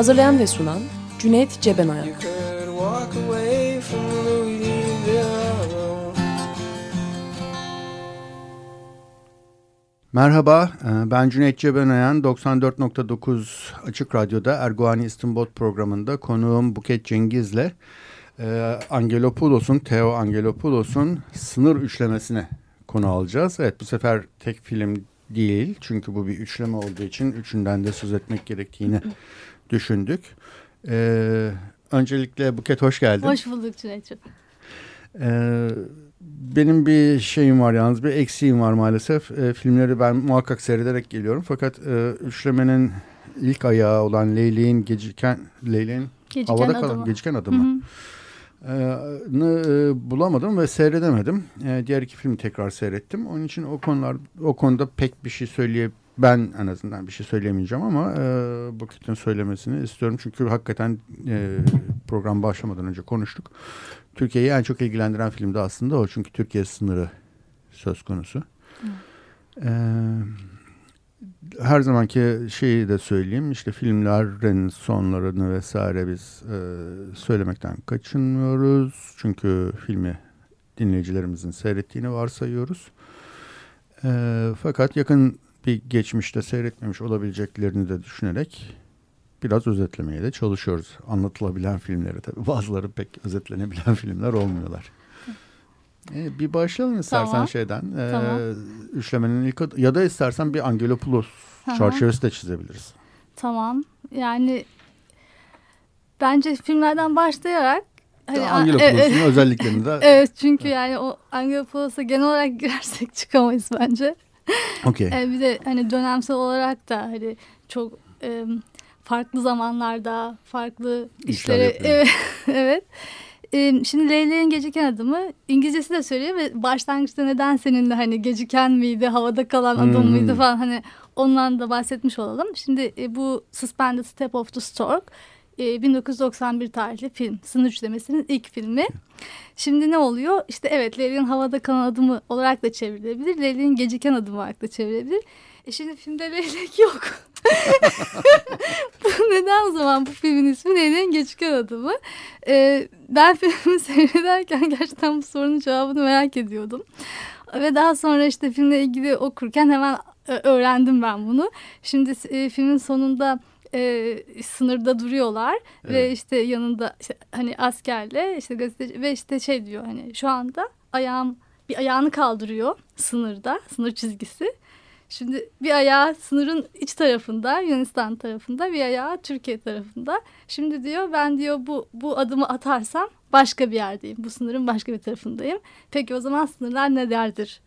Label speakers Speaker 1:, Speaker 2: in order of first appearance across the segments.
Speaker 1: Hazırlayan ve sunan Cüneyt Cebenayak.
Speaker 2: Merhaba, e, ben Cüneyt Cebenayan. 94.9 Açık Radyo'da Erguani İstinbot programında konuğum Buket Cengiz'le e, Angelopoulos'un, Theo Angelopoulos'un sınır üçlemesine konu alacağız. Evet bu sefer tek film değil. Çünkü bu bir üçleme olduğu için üçünden de söz etmek gerektiğini düşündük. Ee, öncelikle Buket hoş geldin.
Speaker 3: Hoş bulduk Cüneyt'ciğim.
Speaker 2: Ee, benim bir şeyim var yalnız bir eksiğim var maalesef. Ee, filmleri ben muhakkak seyrederek geliyorum. Fakat e, üçlemenin ilk ayağı olan Leyli'nin geciken Leyli'nin havada adımı. kalan geciken adımı. Hı e, bulamadım ve seyredemedim. E, diğer iki filmi tekrar seyrettim. Onun için o konular o konuda pek bir şey söyleye ben en azından bir şey söyleyemeyeceğim ama e, Buket'in söylemesini istiyorum. Çünkü hakikaten e, program başlamadan önce konuştuk. Türkiye'yi en çok ilgilendiren film de aslında o. Çünkü Türkiye sınırı söz konusu. Evet her zamanki şeyi de söyleyeyim işte filmlerin sonlarını vesaire biz e, söylemekten kaçınmıyoruz. Çünkü filmi dinleyicilerimizin seyrettiğini varsayıyoruz. E, fakat yakın bir geçmişte seyretmemiş olabileceklerini de düşünerek biraz özetlemeye de çalışıyoruz. Anlatılabilen filmleri tabii bazıları pek özetlenebilen filmler olmuyorlar. E, bir başlayalım istersen tamam. şeyden. E, tamam. Üçlemenin ilk adı, ya da istersen bir Angelopoulos çerçevesi de çizebiliriz.
Speaker 3: Tamam. Yani bence filmlerden başlayarak
Speaker 2: hani, Angelopoulos'un e, özelliklerini de.
Speaker 3: Evet çünkü yani o Angelopoulos'a genel olarak girersek çıkamayız bence.
Speaker 2: Okay.
Speaker 3: E, bir de hani dönemsel olarak da hani çok e, farklı zamanlarda farklı işlere evet, e, şimdi Leyla'nın geciken adımı İngilizcesi de söylüyor ve başlangıçta neden seninle hani geciken miydi, havada kalan hmm. mıydı falan hani ondan da bahsetmiş olalım. Şimdi e, bu Suspended Step of the Stork e, 1991 tarihli film. Sınır üçlemesinin ilk filmi. Şimdi ne oluyor? İşte evet Leyla'nın havada kalan adımı olarak da çevrilebilir. Leyla'nın geciken adımı olarak da çevrilebilir. E şimdi filmde leylek yok. Neden o zaman bu filmin ismi Leylek'in Geçiken Adımı? E, ben filmi seyrederken gerçekten bu sorunun cevabını merak ediyordum. Ve daha sonra işte filmle ilgili okurken hemen e, öğrendim ben bunu. Şimdi e, filmin sonunda e, sınırda duruyorlar evet. ve işte yanında işte, hani askerle işte gazeteci ve işte şey diyor hani şu anda ayağım bir ayağını kaldırıyor sınırda sınır çizgisi Şimdi bir ayağı sınırın iç tarafında Yunanistan tarafında bir ayağı Türkiye tarafında. Şimdi diyor ben diyor bu bu adımı atarsam başka bir yerdeyim. Bu sınırın başka bir tarafındayım. Peki o zaman sınırlar ne derdir?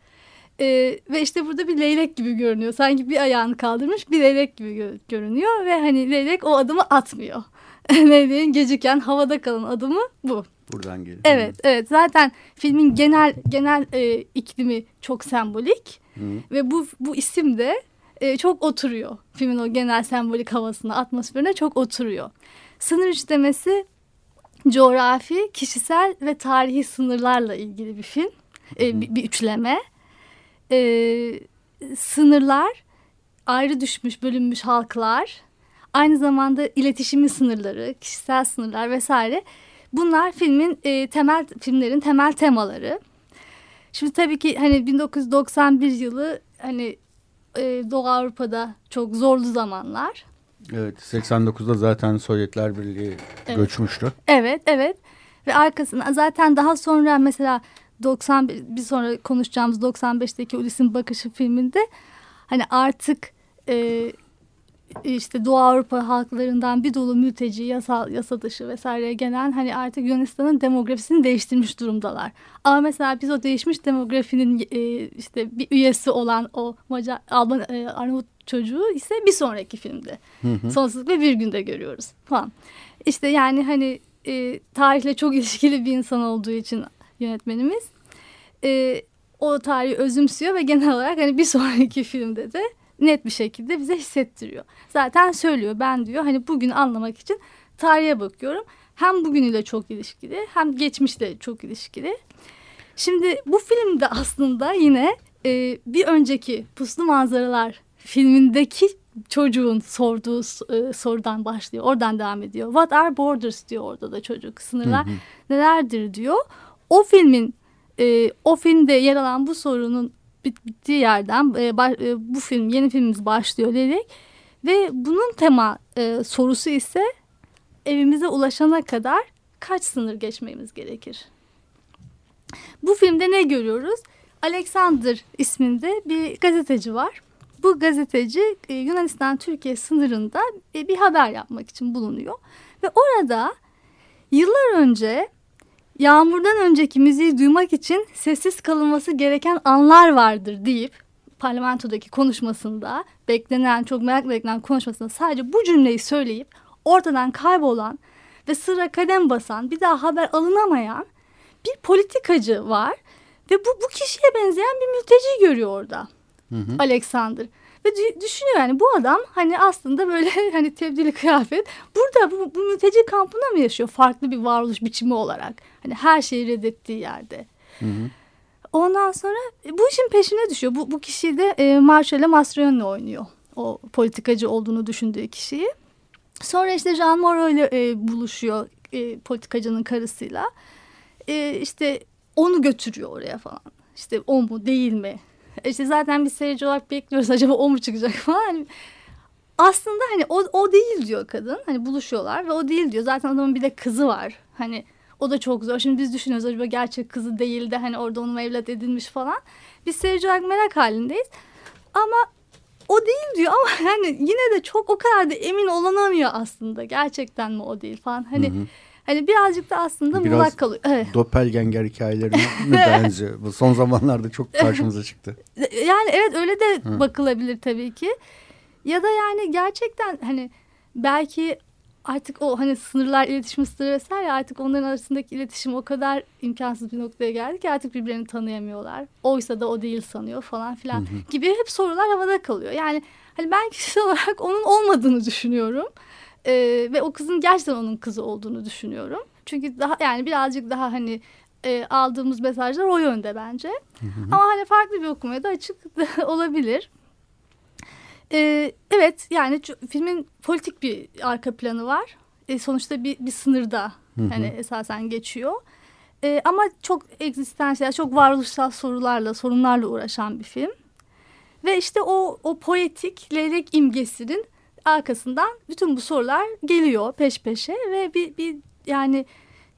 Speaker 3: Ee, ve işte burada bir leylek gibi görünüyor. Sanki bir ayağını kaldırmış bir leylek gibi gö görünüyor. Ve hani leylek o adımı atmıyor. Leyleğin geciken havada kalan adımı bu.
Speaker 2: Buradan geliyor.
Speaker 3: Evet, evet. Zaten filmin genel genel e, iklimi çok sembolik. Ve bu, bu isim de e, çok oturuyor. Filmin o genel sembolik havasına, atmosferine çok oturuyor. Sınır üçlemesi coğrafi, kişisel ve tarihi sınırlarla ilgili bir film. E, bir, bir üçleme. E, sınırlar, ayrı düşmüş, bölünmüş halklar, aynı zamanda iletişimin sınırları, kişisel sınırlar vesaire. Bunlar filmin e, temel filmlerin temel temaları. Şimdi tabii ki hani 1991 yılı hani e, Doğu Avrupa'da çok zorlu zamanlar.
Speaker 2: Evet 89'da zaten Sovyetler Birliği evet. göçmüştü.
Speaker 3: Evet evet ve arkasına zaten daha sonra mesela 90 bir sonra konuşacağımız 95'teki Ulis'in Bakışı filminde hani artık e, işte Doğu Avrupa halklarından bir dolu mülteci, yasal, yasa dışı vesaire gelen hani artık Yunanistan'ın demografisini değiştirmiş durumdalar. Ama mesela biz o değişmiş demografinin e, işte bir üyesi olan o Macar, Alban, e, Arnavut çocuğu ise bir sonraki filmde. Hı hı. Sonsuzluk ve bir günde görüyoruz falan. İşte yani hani e, tarihle çok ilişkili bir insan olduğu için yönetmenimiz e, o tarihi özümsüyor ve genel olarak hani bir sonraki filmde de net bir şekilde bize hissettiriyor. Zaten söylüyor ben diyor hani bugün anlamak için tarihe bakıyorum. Hem bugünüyle çok ilişkili hem geçmişle çok ilişkili. Şimdi bu filmde aslında yine e, bir önceki Puslu Manzaralar filmindeki çocuğun sorduğu e, sorudan başlıyor. Oradan devam ediyor. What are borders diyor orada da çocuk. Sınırlar hı hı. nelerdir diyor. O filmin e, o filmde yer alan bu sorunun bittiği yerden e, baş, e, bu film yeni filmimiz başlıyor dedik. Ve bunun tema e, sorusu ise evimize ulaşana kadar kaç sınır geçmemiz gerekir? Bu filmde ne görüyoruz? Alexander isminde bir gazeteci var. Bu gazeteci e, Yunanistan-Türkiye sınırında e, bir haber yapmak için bulunuyor. Ve orada yıllar önce yağmurdan önceki müziği duymak için sessiz kalınması gereken anlar vardır deyip parlamentodaki konuşmasında beklenen çok merak beklenen konuşmasında sadece bu cümleyi söyleyip ortadan kaybolan ve sıra kadem basan bir daha haber alınamayan bir politikacı var ve bu, bu kişiye benzeyen bir mülteci görüyor orada. Hı hı. Alexander. Ve düşünüyor yani bu adam hani aslında böyle hani tebdili kıyafet burada bu, bu mülteci kampında mı yaşıyor farklı bir varoluş biçimi olarak. Hani her şeyi reddettiği yerde. Hı hı. Ondan sonra e, bu işin peşine düşüyor. Bu, bu kişi de e, Marshall'e Mastroianni oynuyor. O politikacı olduğunu düşündüğü kişiyi. Sonra işte Jean Moreau ile e, buluşuyor e, politikacının karısıyla. E, işte onu götürüyor oraya falan. İşte o mu değil mi işte zaten bir seyirci olarak bekliyoruz acaba o mu çıkacak falan. Hani aslında hani o, o değil diyor kadın. Hani buluşuyorlar ve o değil diyor. Zaten adamın bir de kızı var. Hani o da çok zor. Şimdi biz düşünüyoruz acaba gerçek kızı değil de hani orada onun evlat edilmiş falan. Biz seyirci olarak merak halindeyiz. Ama o değil diyor ama yani yine de çok o kadar da emin olanamıyor aslında. Gerçekten mi o değil falan. Hani hı hı. Hani birazcık da aslında Biraz muğlak kalıyor. Evet.
Speaker 2: Doppelganger hikayelerine benziyor. Bu son zamanlarda çok karşımıza çıktı.
Speaker 3: Yani evet öyle de Hı. bakılabilir tabii ki. Ya da yani gerçekten hani belki artık o hani sınırlar iletişim sınırı vesaire artık onların arasındaki iletişim o kadar imkansız bir noktaya geldi ki artık birbirlerini tanıyamıyorlar. Oysa da o değil sanıyor falan filan hı hı. gibi hep sorular havada kalıyor. Yani hani ben kişisel olarak onun olmadığını düşünüyorum. E, ve o kızın gerçekten onun kızı olduğunu düşünüyorum. Çünkü daha yani birazcık daha hani e, aldığımız mesajlar o yönde bence. Hı hı. Ama hani farklı bir okumaya da açık olabilir. E, evet yani filmin politik bir arka planı var. E, sonuçta bir, bir sınırda hı hı. hani esasen geçiyor. E, ama çok egzistansiyel, çok varoluşsal sorularla, sorunlarla uğraşan bir film. Ve işte o, o poetik leylek imgesinin arkasından bütün bu sorular geliyor peş peşe ve bir, bir yani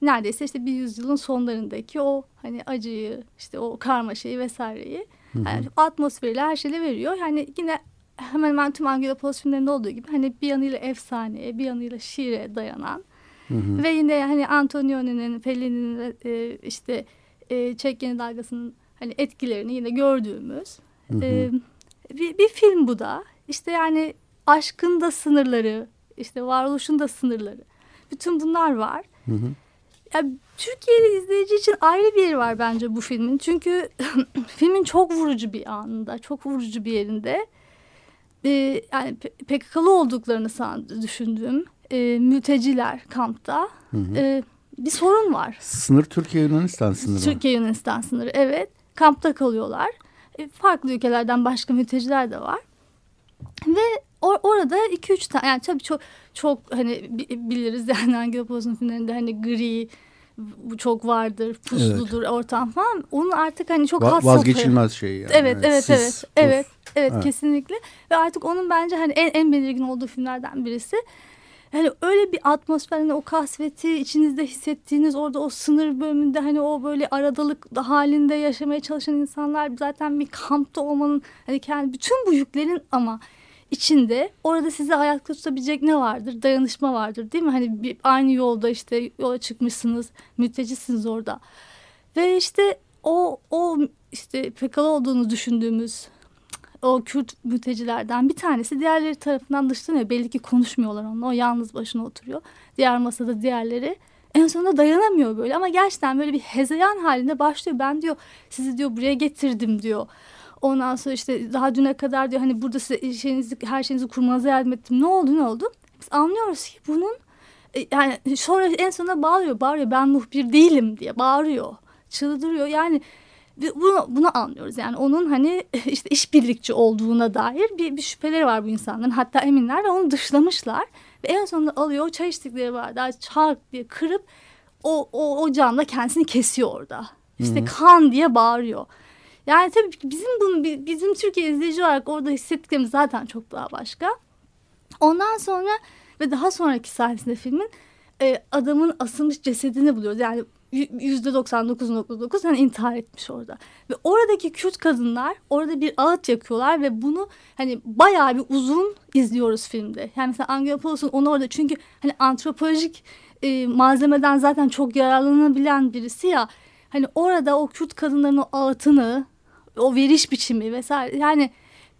Speaker 3: neredeyse işte bir yüzyılın sonlarındaki o hani acıyı işte o karmaşayı vesaireyi hı hı. yani atmosferiyle her şeyle veriyor. Yani yine hemen hemen tüm Angelopoulos filmlerinde olduğu gibi hani bir yanıyla efsaneye bir yanıyla şiire dayanan hı hı. ve yine hani Antonioni'nin Fellini'nin e, işte e, Çek Yeni Dalgası'nın hani etkilerini yine gördüğümüz hı hı. E, bir, bir film bu da. İşte yani aşkın da sınırları, işte varoluşun da sınırları. Bütün bunlar var. Hı hı. Yani Türkiye'li izleyici için ayrı bir yeri var bence bu filmin. Çünkü filmin çok vurucu bir anında, çok vurucu bir yerinde. Ee, yani PKK'lı olduklarını düşündüğüm e, mülteciler kampta hı hı. E, bir sorun var.
Speaker 2: Sınır Türkiye-Yunanistan sınırı.
Speaker 3: Türkiye-Yunanistan sınırı evet. Kampta kalıyorlar. E, farklı ülkelerden başka mülteciler de var. Ve or orada iki üç tane yani tabii çok çok hani biliriz yani hangi Poe'nin filmlerinde hani gri bu çok vardır, pusludur evet. ortam falan. Onun artık hani çok
Speaker 2: Va vazgeçilmez şey yani.
Speaker 3: Evet, evet, Siz, evet. Evet, evet, evet kesinlikle. Ve artık onun bence hani en en belirgin olduğu filmlerden birisi. Yani öyle bir atmosfer hani o kasveti içinizde hissettiğiniz orada o sınır bölümünde hani o böyle aradalık halinde yaşamaya çalışan insanlar zaten bir kampta olmanın hani kendi bütün bu yüklerin ama içinde orada sizi ayakta tutabilecek ne vardır? Dayanışma vardır değil mi? Hani bir, aynı yolda işte yola çıkmışsınız, mültecisiniz orada. Ve işte o, o işte PKK olduğunu düşündüğümüz o Kürt mültecilerden bir tanesi diğerleri tarafından dışlanıyor. Belli ki konuşmuyorlar onunla. O yalnız başına oturuyor. Diğer masada diğerleri. En sonunda dayanamıyor böyle ama gerçekten böyle bir hezeyan halinde başlıyor. Ben diyor sizi diyor buraya getirdim diyor. Ondan sonra işte daha düne kadar diyor hani burada size şeyinizi, her şeyinizi kurmanıza yardım ettim. Ne oldu ne oldu? Biz anlıyoruz ki bunun e, yani sonra en sonunda bağırıyor bağırıyor ben muhbir değilim diye bağırıyor. Çıldırıyor yani bunu, bunu anlıyoruz. Yani onun hani işte işbirlikçi olduğuna dair bir, bir şüpheleri var bu insanların. Hatta eminler ve onu dışlamışlar. Ve en sonunda alıyor o çay içtikleri bardağı çark diye kırıp o, o, o camda kendisini kesiyor orada. İşte Hı-hı. kan diye bağırıyor. Yani tabii bizim bunu bizim Türkiye izleyici olarak orada hissettiklerimiz zaten çok daha başka. Ondan sonra ve daha sonraki sahnesinde filmin e, adamın asılmış cesedini buluyoruz. Yani yüzde 99.9 hani intihar etmiş orada. Ve oradaki Kürt kadınlar orada bir ağıt yakıyorlar ve bunu hani bayağı bir uzun izliyoruz filmde. Yani mesela Angela Paulson onu orada çünkü hani antropolojik e, malzemeden zaten çok yararlanabilen birisi ya. Hani orada o Kürt kadınların o ağıtını, o veriş biçimi vesaire yani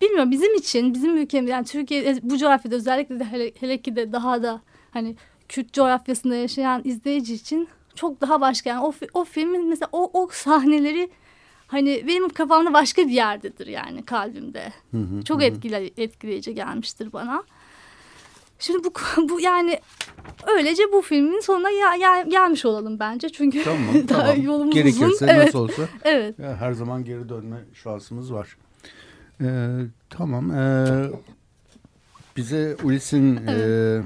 Speaker 3: bilmiyorum bizim için bizim ülkemiz yani Türkiye bu coğrafyada özellikle de hele, hele ki de daha da hani Kürt coğrafyasında yaşayan izleyici için çok daha başka. Yani o, o filmin mesela o, o sahneleri hani benim kafamda başka bir yerdedir yani kalbimde. Hı hı, çok hı. Etkile, etkileyici gelmiştir bana. Şimdi bu bu yani öylece bu filmin sonuna ya, ya, gelmiş olalım bence. Çünkü
Speaker 2: tamam, daha tamam. yolumuz Gerekirse uzun. Evet. nasıl olsa evet. Ya, her zaman geri dönme şansımız var. Ee, tamam. Ee, bize Ulis'in evet. e,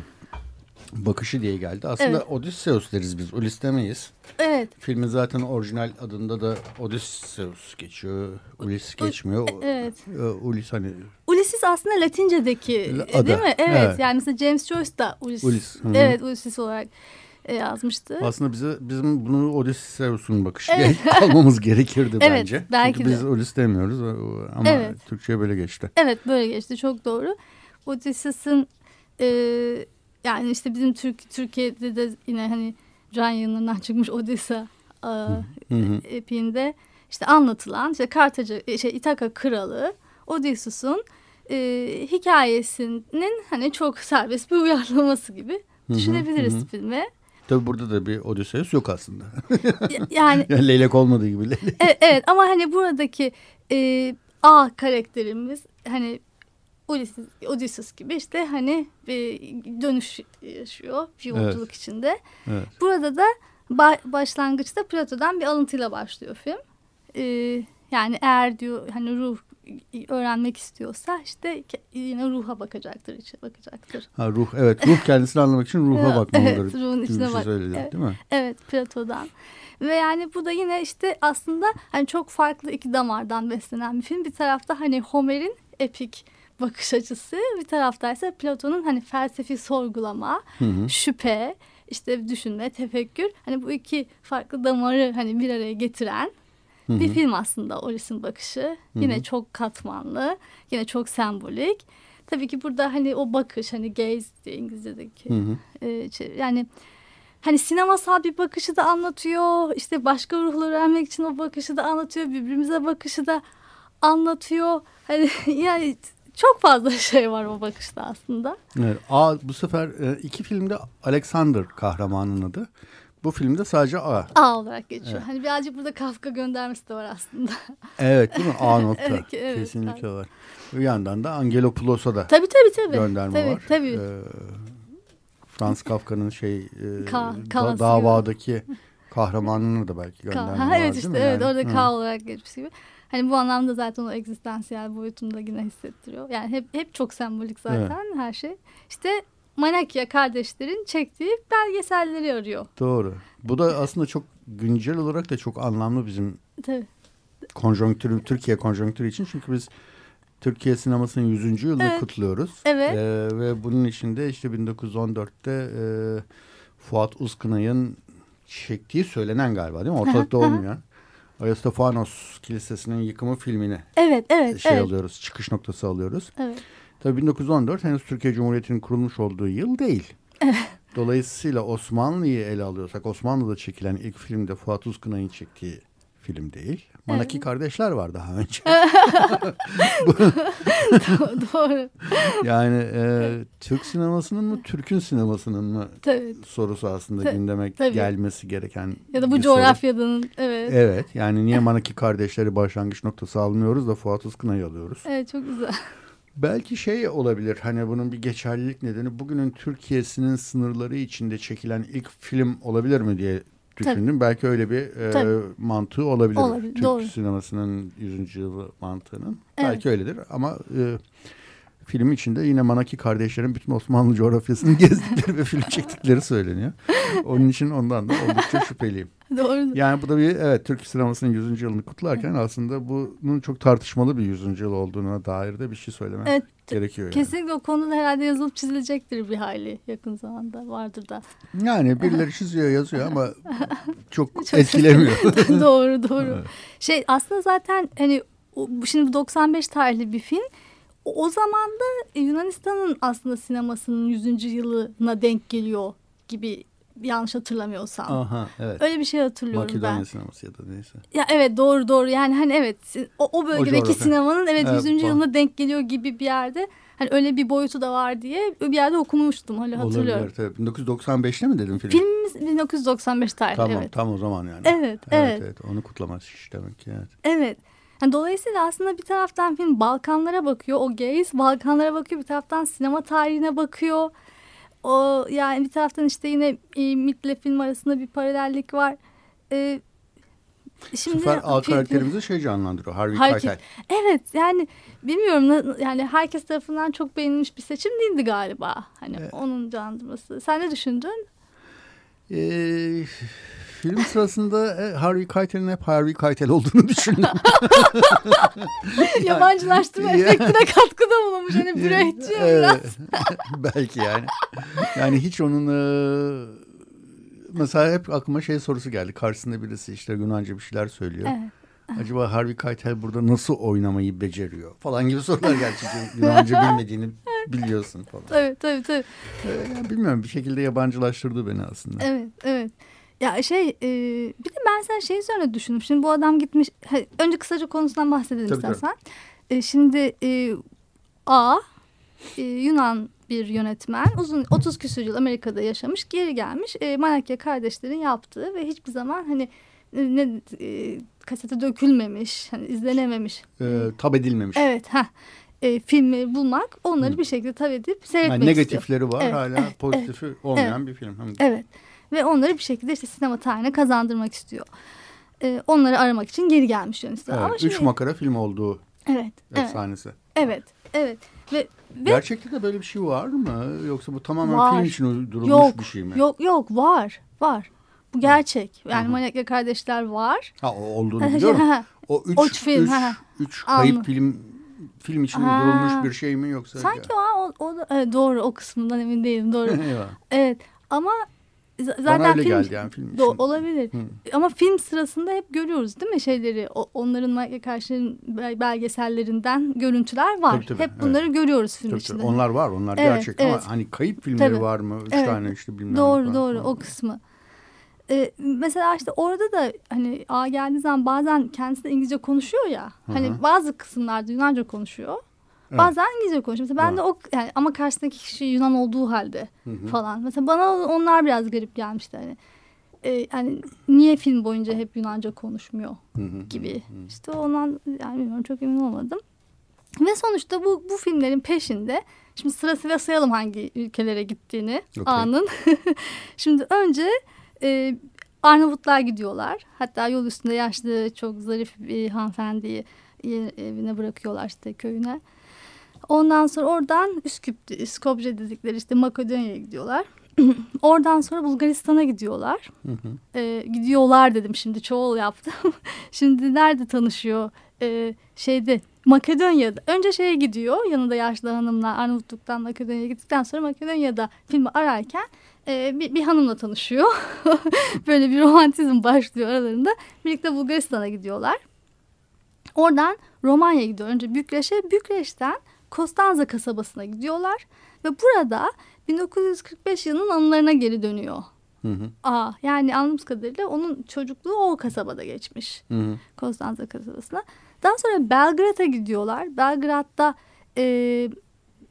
Speaker 2: bakışı diye geldi. Aslında evet. Odysseus deriz biz. Ulis demeyiz.
Speaker 3: Evet.
Speaker 2: Filmin zaten orijinal adında da Odysseus geçiyor. Ulis geçmiyor. Evet. Ee, Ulis hani...
Speaker 3: Ulysses aslında Latince'deki Ada. değil mi? Evet. evet. Yani mesela James Joyce da Ulis. Ulis. Evet Ulysses olarak e, yazmıştı.
Speaker 2: Aslında bize bizim bunu Odysseus'un bakışı evet. almamız gerekirdi evet, bence. Belki Çünkü de. biz Ulis demiyoruz ama evet. Türkçe'ye böyle geçti.
Speaker 3: Evet böyle geçti çok doğru. Odysseus'un e, yani işte bizim Türk Türkiye'de de yine hani can yayınlarından çıkmış Odessa e, epiğinde işte anlatılan işte Kartaca e, şey İtaka kralı Odysseus'un e, hikayesinin hani çok serbest bir uyarlaması gibi düşünebiliriz hı hı. filme.
Speaker 2: Tabii burada da bir Odysseus yok aslında. yani, yani leylek olmadığı gibi.
Speaker 3: evet, evet ama hani buradaki e, A karakterimiz hani Ulysses, Odysseus gibi işte hani bir dönüş yaşıyor bir yolculuk evet. içinde. Evet. Burada da ba başlangıçta Plato'dan bir alıntıyla başlıyor film. Ee, yani eğer diyor hani ruh öğrenmek istiyorsa işte yine ruha bakacaktır, içe bakacaktır.
Speaker 2: Ha ruh evet ruh kendisini anlamak için ruha bakmalıdır.
Speaker 3: evet ruhun içine şey bak.
Speaker 2: Evet, değil mi?
Speaker 3: Evet Plato'dan. Ve yani bu da yine işte aslında hani çok farklı iki damardan beslenen bir film. Bir tarafta hani Homer'in epik bakış açısı. Bir taraftaysa Platon'un hani felsefi sorgulama, hı hı. şüphe, işte düşünme, tefekkür. Hani bu iki farklı damarı hani bir araya getiren hı hı. bir film aslında Oris'in bakışı. Hı hı. Yine çok katmanlı, yine çok sembolik. Tabii ki burada hani o bakış hani gaze diye İngilizce'deki hı hı. E, yani hani sinemasal bir bakışı da anlatıyor. İşte başka ruhları öğrenmek için o bakışı da anlatıyor. Birbirimize bakışı da anlatıyor. Hani yani çok fazla şey var o bakışta aslında.
Speaker 2: Evet, A, bu sefer e, iki filmde Alexander kahramanın adı. Bu filmde sadece A.
Speaker 3: A olarak geçiyor. Evet. Hani birazcık burada Kafka göndermesi de var aslında.
Speaker 2: Evet değil mi? A nokta. evet, evet, Kesinlikle tabii. var. Bir yandan da Angelopoulos'a da
Speaker 3: tabii, tabii, tabii.
Speaker 2: gönderme
Speaker 3: tabii,
Speaker 2: var.
Speaker 3: Tabii. Ee,
Speaker 2: Franz Kafka'nın şey e, Ka da, davadaki kahramanını da belki gönderme Ka var
Speaker 3: Evet işte evet yani, orada K olarak geçmiş gibi. Hani bu anlamda zaten o egzistansiyel boyutunu da yine hissettiriyor. Yani hep hep çok sembolik zaten evet. her şey. İşte Manakya kardeşlerin çektiği belgeselleri arıyor.
Speaker 2: Doğru. Bu da aslında çok güncel olarak da çok anlamlı bizim Tabii. konjonktürü, Türkiye konjonktürü için. Çünkü biz Türkiye sinemasının 100. yılını evet. kutluyoruz.
Speaker 3: Evet. Ee,
Speaker 2: ve bunun içinde işte 1914'te e, Fuat Uzkınay'ın çektiği söylenen galiba değil mi? Ortalıkta olmayan. Aristofanos Kilisesi'nin yıkımı filmini
Speaker 3: evet, evet,
Speaker 2: şey
Speaker 3: evet.
Speaker 2: alıyoruz, çıkış noktası alıyoruz.
Speaker 3: Evet.
Speaker 2: Tabii 1914 henüz Türkiye Cumhuriyeti'nin kurulmuş olduğu yıl değil. Dolayısıyla Osmanlı'yı ele alıyorsak Osmanlı'da çekilen ilk filmde Fuat Uzkınay'ın çektiği film değil. Manaki evet. kardeşler var daha önce.
Speaker 3: Doğru.
Speaker 2: Yani e, Türk sinemasının mı Türk'ün sinemasının mı Tabii. sorusu aslında Tabii. gündeme Tabii. gelmesi gereken
Speaker 3: Ya da bu coğrafyadan evet.
Speaker 2: Evet yani niye Manaki kardeşleri başlangıç noktası almıyoruz da Fuat Uzkınay'ı alıyoruz.
Speaker 3: Evet çok güzel.
Speaker 2: Belki şey olabilir hani bunun bir geçerlilik nedeni bugünün Türkiye'sinin sınırları içinde çekilen ilk film olabilir mi diye düşündüm. Tabii. Belki öyle bir e, mantığı olabilir. olabilir. Türk doğru. sinemasının 100. yılı mantığının. Evet. Belki öyledir ama e, film içinde yine Manaki kardeşlerin bütün Osmanlı coğrafyasını gezdikleri ve film çektikleri söyleniyor. Onun için ondan da oldukça şüpheliyim.
Speaker 3: Doğru.
Speaker 2: Yani bu da bir evet Türk sinemasının 100. yılını kutlarken aslında bunun çok tartışmalı bir 100. yıl olduğuna dair de bir şey söylemek evet, gerekiyor. Yani.
Speaker 3: Kesinlikle o konuda herhalde yazılıp çizilecektir bir hali yakın zamanda vardır da.
Speaker 2: Yani birileri çiziyor yazıyor ama çok, çok etkilemiyor.
Speaker 3: doğru doğru. Evet. Şey aslında zaten hani şimdi 95 tarihli bir film o zaman da Yunanistan'ın aslında sinemasının 100. yılına denk geliyor gibi yanlış hatırlamıyorsam.
Speaker 2: Aha, evet.
Speaker 3: Öyle bir şey hatırlıyorum
Speaker 2: Makedonya
Speaker 3: ben.
Speaker 2: sineması ya da neyse.
Speaker 3: Ya evet doğru doğru yani hani evet o, o bölgedeki o sinemanın evet, evet 100. yılına denk geliyor gibi bir yerde hani öyle bir boyutu da var diye bir yerde okumuştum hani hatırlıyorum.
Speaker 2: Olabilir tabii. 1995'te mi dedim film?
Speaker 3: Filmimiz 1995 tarihli
Speaker 2: tamam,
Speaker 3: evet.
Speaker 2: Tam o zaman yani.
Speaker 3: Evet evet. Evet, evet.
Speaker 2: onu kutlamak demek ki evet.
Speaker 3: Evet. Yani dolayısıyla aslında bir taraftan film Balkanlara bakıyor. O gaze Balkanlara bakıyor. Bir taraftan sinema tarihine bakıyor. O yani bir taraftan işte yine e, mitle film arasında bir paralellik var. E,
Speaker 2: şimdi Bu sefer A karakterimizi şey canlandırıyor. Harvey Harvey Keitel.
Speaker 3: Evet yani bilmiyorum yani herkes tarafından çok beğenilmiş bir seçim değildi galiba. Hani evet. onun canlandırması. Sen ne düşündün?
Speaker 2: Eee film sırasında e, Harvey Keitel'in hep Harvey Keitel olduğunu düşündüm.
Speaker 3: yani, Yabancılaştırma ya, efektine katkıda bulunmuş. Hani Brecht'ci biraz.
Speaker 2: Belki yani. Yani hiç onun e, mesela hep aklıma şey sorusu geldi. Karşısında birisi işte Yunanca bir şeyler söylüyor. Evet. Acaba Harvey Keitel burada nasıl oynamayı beceriyor falan gibi sorular. Çünkü Yunanca bilmediğini biliyorsun falan.
Speaker 3: Tabii tabii tabii.
Speaker 2: Ee, yani bilmiyorum bir şekilde yabancılaştırdı beni aslında.
Speaker 3: Evet evet. Ya şey e, bir de ben sen şey üzerine düşündüm. Şimdi bu adam gitmiş. Önce kısaca konusundan bahsedelim tabii, istersen. Tabii. E, şimdi e, A e, Yunan bir yönetmen. Uzun 30 küsur yıl Amerika'da yaşamış. Geri gelmiş. E, Manakya kardeşlerin yaptığı ve hiçbir zaman hani ne e, kasete dökülmemiş, hani izlenememiş.
Speaker 2: E, tab edilmemiş.
Speaker 3: Evet. ha e, filmi bulmak, onları Hı. bir şekilde tab edip seyretmek yani
Speaker 2: negatifleri
Speaker 3: istiyor.
Speaker 2: var, evet, hala evet, pozitifi evet, olmayan evet, bir film.
Speaker 3: Evet. evet ve onları bir şekilde işte sinema tarihine kazandırmak istiyor. Ee, onları aramak için geri gelmiş Yunanistan.
Speaker 2: Evet, Ama üç şimdi... makara film olduğu
Speaker 3: evet,
Speaker 2: efsanesi.
Speaker 3: Evet, evet. Ve, ve...
Speaker 2: Gerçekte de böyle bir şey var mı? Yoksa bu tamamen var. film için uydurulmuş
Speaker 3: yok,
Speaker 2: bir şey mi?
Speaker 3: Yok yok var var. Bu gerçek. Yani Hı Manyakya Kardeşler var.
Speaker 2: Ha o olduğunu biliyorum. o üç, o üç film. Üç, üç kayıp Anladım. film film için ha. uydurulmuş bir şey mi yoksa?
Speaker 3: Sanki o, o, o evet, doğru o kısmından emin değilim doğru. evet ama
Speaker 2: zaten Bana öyle film, geldi yani film için.
Speaker 3: olabilir. Hı. Ama film sırasında hep görüyoruz değil mi şeyleri? O, onların karşı belgesellerinden görüntüler var. Tabii, tabii, hep bunları evet. görüyoruz film tabii, içinde.
Speaker 2: Tabii. Onlar var, onlar evet, gerçek evet. ama hani kayıp filmleri tabii. var mı? Üç evet. tane işte bilmem
Speaker 3: Doğru falan. doğru o kısmı. Ee, mesela işte orada da hani A geldiği zaman bazen kendisi de İngilizce konuşuyor ya. Hı -hı. Hani bazı kısımlarda Yunanca konuşuyor. Evet. Bazen İngilizce konuşuyor. Mesela ben de o yani ama karşısındaki kişi Yunan olduğu halde hı hı. falan. Mesela bana onlar biraz garip gelmişti. Hani e, yani niye film boyunca hep Yunanca konuşmuyor hı hı. gibi. Hı hı. İşte ondan yani bilmiyorum çok emin olmadım. Ve sonuçta bu bu filmlerin peşinde şimdi sırasıyla sayalım hangi ülkelere gittiğini okay. anın. şimdi önce e, Arnavutlar gidiyorlar. Hatta yol üstünde yaşlı çok zarif bir hanımefendiyi evine bırakıyorlar işte köyüne. Ondan sonra oradan Üsküp, Skopje dedikleri işte Makedonya'ya gidiyorlar. Oradan sonra Bulgaristan'a gidiyorlar. Hı hı. Ee, gidiyorlar dedim şimdi çoğul yaptım. şimdi nerede tanışıyor? Ee, şeyde Makedonya'da. Önce şeye gidiyor yanında yaşlı hanımla Arnavutluk'tan Makedonya'ya gittikten sonra Makedonya'da filmi ararken e, bir, bir hanımla tanışıyor. Böyle bir romantizm başlıyor aralarında. Birlikte Bulgaristan'a gidiyorlar. Oradan Romanya'ya gidiyor. Önce Bükreş'e, Bükreş'ten Kostanza kasabasına gidiyorlar ve burada 1945 yılının anılarına geri dönüyor. Hı hı. Aa, yani anladığımız kadarıyla onun çocukluğu o kasabada geçmiş. Hı hı. Konstanza kasabasına. Daha sonra Belgrad'a gidiyorlar. Belgrad'da e,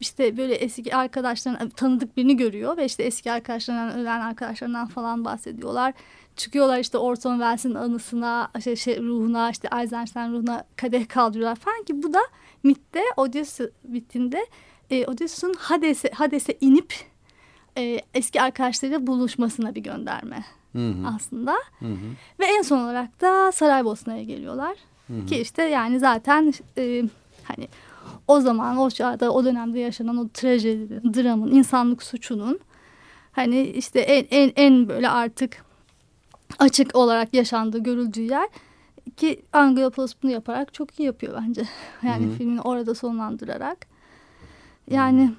Speaker 3: işte böyle eski arkadaşların tanıdık birini görüyor ve işte eski arkadaşlarından ölen arkadaşlarından falan bahsediyorlar. Çıkıyorlar işte Orson Welles'in anısına, şey, şey, ruhuna, işte Eisenstein ruhuna kadeh kaldırıyorlar falan ki bu da MIT'te Odysseus bittiğinde e, Odysseus'un Hades'e Hades'e inip e, eski arkadaşlarıyla buluşmasına bir gönderme hı hı. aslında. Hı hı. Ve en son olarak da Saraybosna'ya geliyorlar. Hı hı. Ki işte yani zaten e, hani o zaman o çağda o dönemde yaşanan o trajedinin, dramın, insanlık suçunun hani işte en en en böyle artık açık olarak yaşandığı, görüldüğü yer ki Angelopoulos bunu yaparak çok iyi yapıyor bence. Yani Hı -hı. filmini orada sonlandırarak. Yani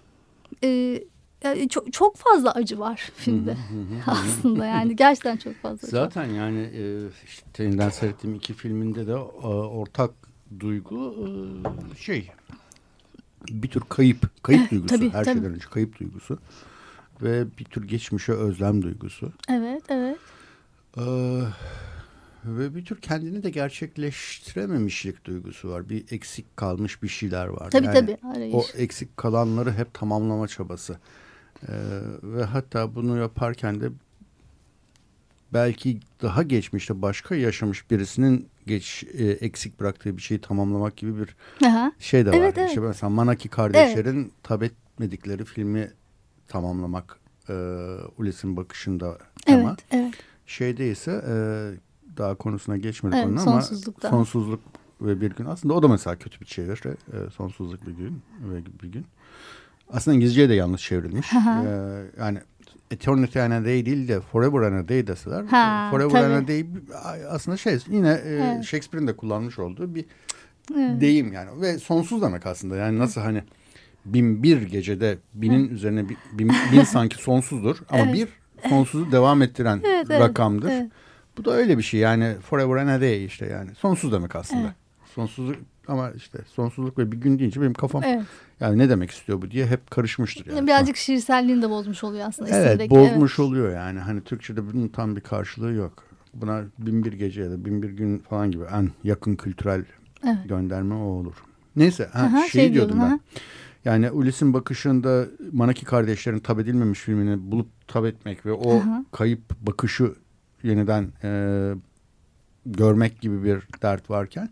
Speaker 3: e, çok çok fazla acı var filmde aslında yani gerçekten çok fazla.
Speaker 2: Zaten çok. yani e, işte yeniden seyrettiğim iki filminde de ortak duygu e, şey bir tür kayıp, kayıp duygusu. tabii, her tabii. şeyden önce kayıp duygusu. Ve bir tür geçmişe özlem duygusu.
Speaker 3: Evet, evet.
Speaker 2: Ee, ve bir tür kendini de gerçekleştirememişlik duygusu var. Bir eksik kalmış bir şeyler var.
Speaker 3: Tabii yani tabii. Arayış.
Speaker 2: O eksik kalanları hep tamamlama çabası. Ee, ve hatta bunu yaparken de belki daha geçmişte başka yaşamış birisinin geç e, eksik bıraktığı bir şeyi tamamlamak gibi bir Aha. şey de var. Evet, evet. İşte mesela Manaki kardeşlerin evet. tab etmedikleri filmi tamamlamak e, Ulysses'in bakışında tema. Evet, evet. Şeyde ise e, daha konusuna geçmedik evet, onun ama sonsuzluk ve bir gün aslında o da mesela kötü bir çevir. E, sonsuzluk bir gün ve bir gün. Aslında İngilizceye de yanlış çevrilmiş. ee, yani Eternity and a Day değil de Forever and a Day deseler. Ha, Forever tabii. and a Day aslında şey yine e, evet. Shakespeare'in de kullanmış olduğu bir evet. deyim yani. Ve sonsuz demek aslında. Yani nasıl hani bin bir gecede binin üzerine bin, bin, bin sanki sonsuzdur. Ama evet. bir sonsuzu devam ettiren evet, rakamdır. Evet. Bu da öyle bir şey yani Forever and a Day işte yani. Sonsuz demek aslında. Evet. Sonsuzluk ama işte sonsuzluk ve bir gün deyince benim kafam evet. yani ne demek istiyor bu diye hep karışmıştır. Yani.
Speaker 3: Birazcık şiirselliğini de bozmuş oluyor aslında.
Speaker 2: Evet bozmuş evet. oluyor yani. Hani Türkçe'de bunun tam bir karşılığı yok. Buna bin bir gece ya da bin bir gün falan gibi en yakın kültürel evet. gönderme o olur. Neyse ha, Aha, şey, şey diyordum ben. Ha. Yani Ulysses'in bakışında Manaki kardeşlerin tab edilmemiş filmini bulup tab etmek ve o Aha. kayıp bakışı yeniden e, görmek gibi bir dert varken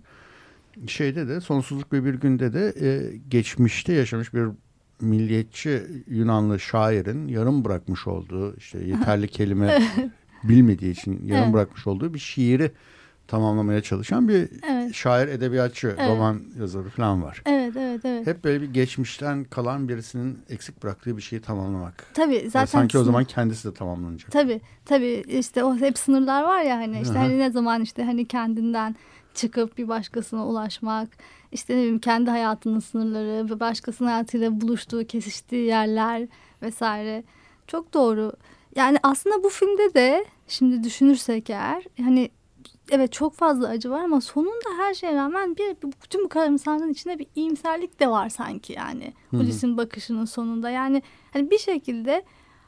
Speaker 2: şeyde de sonsuzluk ve bir günde de e, geçmişte yaşamış bir milliyetçi Yunanlı şairin yarım bırakmış olduğu işte yeterli kelime bilmediği için yarım evet. bırakmış olduğu bir şiiri tamamlamaya çalışan bir evet. şair, edebiyatçı, evet. roman yazarı falan var.
Speaker 3: Evet, evet, evet.
Speaker 2: Hep böyle bir geçmişten kalan birisinin eksik bıraktığı bir şeyi tamamlamak.
Speaker 3: Tabii zaten. Ve
Speaker 2: sanki o zaman kendisi de tamamlanacak.
Speaker 3: Tabii, tabii işte o hep sınırlar var ya hani işte hani ne zaman işte hani kendinden çıkıp bir başkasına ulaşmak, işte ne bileyim kendi hayatının sınırları ve başkasının hayatıyla buluştuğu, kesiştiği yerler vesaire. Çok doğru. Yani aslında bu filmde de şimdi düşünürsek eğer hani evet çok fazla acı var ama sonunda her şeye rağmen bir, bütün bu karamsarlığın içinde bir iyimserlik de var sanki yani. Ulis'in bakışının sonunda yani hani bir şekilde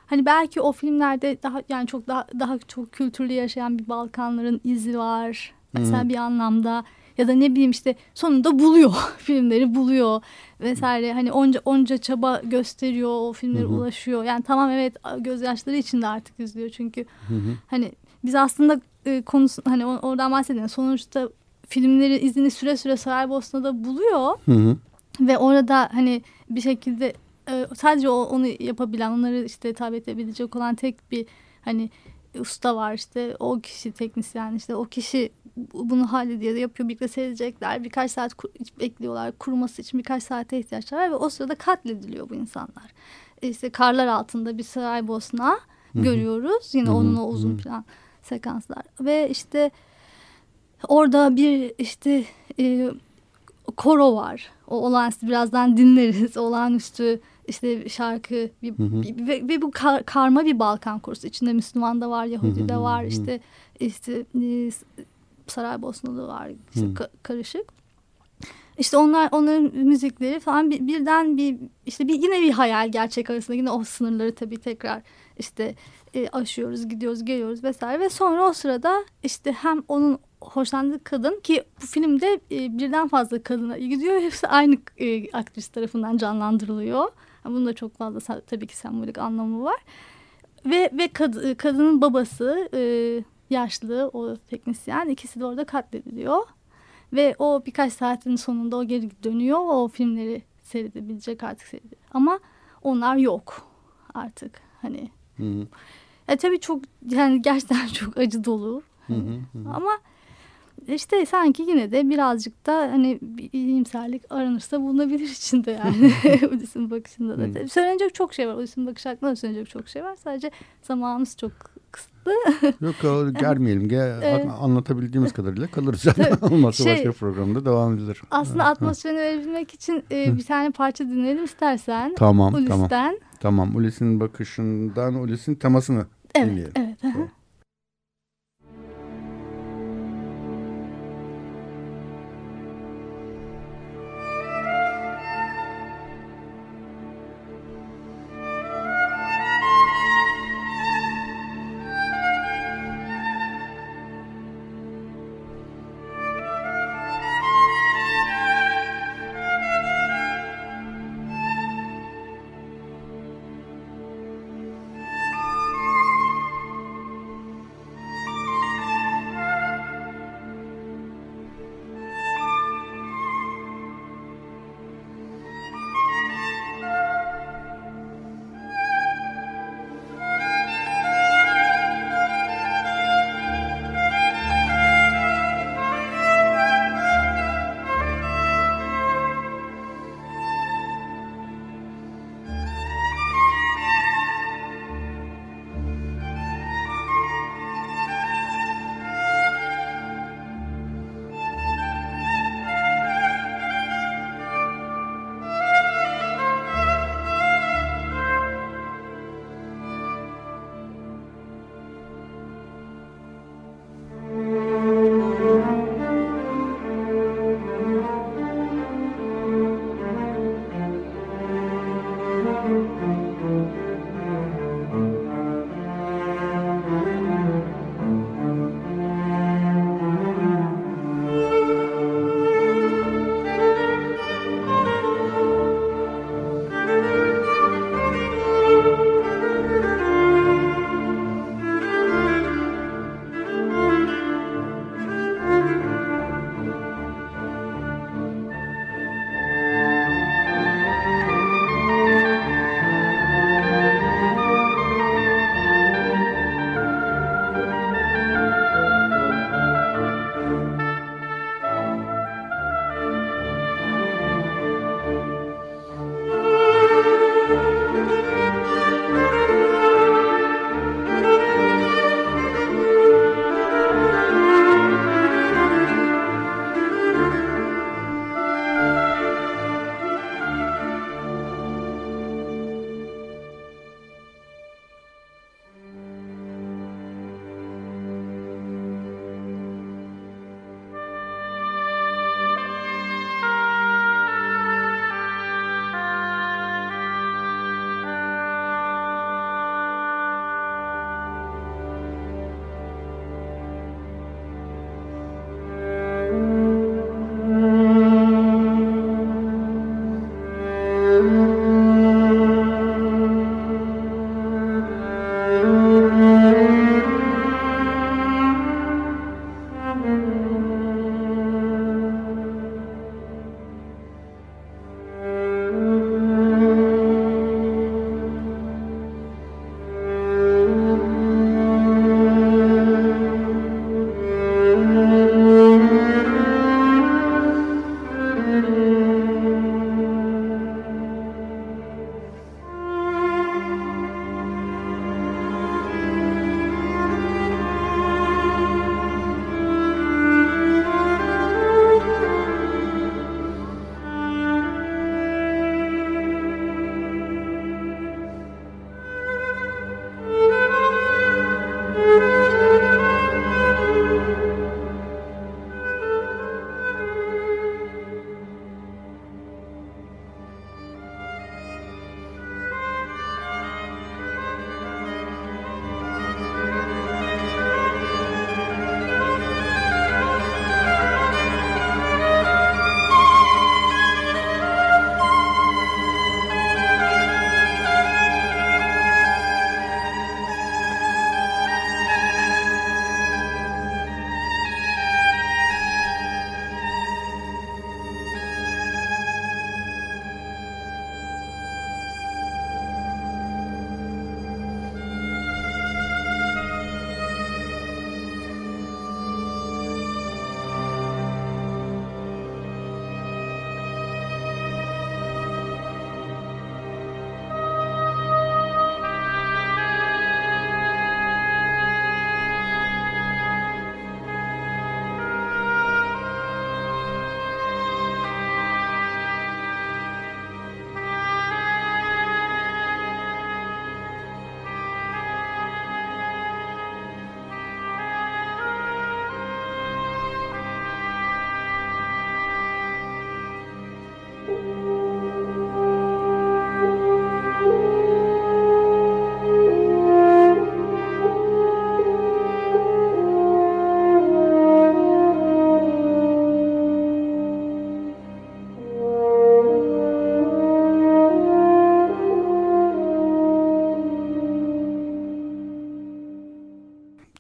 Speaker 3: hani belki o filmlerde daha yani çok daha daha çok kültürlü yaşayan bir Balkanların izi var. Mesela hmm. bir anlamda ya da ne bileyim işte sonunda buluyor filmleri buluyor vesaire hani onca onca çaba gösteriyor o filmlere hı ulaşıyor yani tamam evet gözyaşları içinde artık izliyor çünkü hı hani biz aslında e, konusu hani oradan bahsedelim sonuçta filmleri izini süre süre Saraybosna'da buluyor. Hı ve orada hani bir şekilde e, sadece o, onu yapabilen onları işte tabi edebilecek olan tek bir hani usta var işte. O kişi teknisyen işte. O kişi bunu hallediyor yapıyor birlikte seyredecekler. Birkaç saat bekliyorlar. Kuruması için birkaç saate ihtiyaçlar var ve o sırada katlediliyor bu insanlar. İşte karlar altında bir Saraybosna Hı-hı. görüyoruz. Yine Hı-hı. onun o uzun plan sekanslar ve işte orada bir işte e, koro var. O olağanüstü birazdan dinleriz. Olağanüstü işte şarkı bir, hı hı. Bir, ve, ve bu kar, karma bir Balkan kursu içinde Müslüman da var Yahudi de var işte işte e, Saraybosnalı var işte ka, karışık. İşte onlar onların müzikleri falan bir, birden bir işte bir yine bir hayal gerçek arasında. Yine o sınırları tabii tekrar işte e, aşıyoruz gidiyoruz geliyoruz vesaire ve sonra o sırada işte hem onun hoşlandığı kadın ki bu filmde e, birden fazla kadına gidiyor hepsi aynı e, aktris tarafından canlandırılıyor. Yani bunun da çok fazla tabii ki sembolik anlamı var. Ve ve kad, e, kadının babası e, yaşlı o teknisyen ikisi de orada katlediliyor. Ve o birkaç saatin sonunda o geri dönüyor. O filmleri seyredebilecek artık seyredi. Ama onlar yok artık. Hani hı hı. Ya tabii çok yani gerçekten çok acı dolu. Hı hı hı. Ama işte sanki yine de birazcık da hani bir iyimserlik aranırsa bulunabilir içinde yani Ulis'in bakışında da. Hmm. Söylenecek çok şey var. Ulis'in bakış hakkında da söylenecek çok şey var. Sadece zamanımız çok kısıtlı.
Speaker 2: Yok germeyelim. Gel, evet. anlatabildiğimiz kadarıyla kalırız. Olmazsa şey, başka programda devam edilir.
Speaker 3: Aslında evet. atmosferini verebilmek için e, bir tane parça dinleyelim istersen.
Speaker 2: Tamam. Ulis'ten. Tamam. Tamam. Ulis'in bakışından Ulis'in temasını
Speaker 3: evet,
Speaker 2: dinleyelim.
Speaker 3: Evet. evet.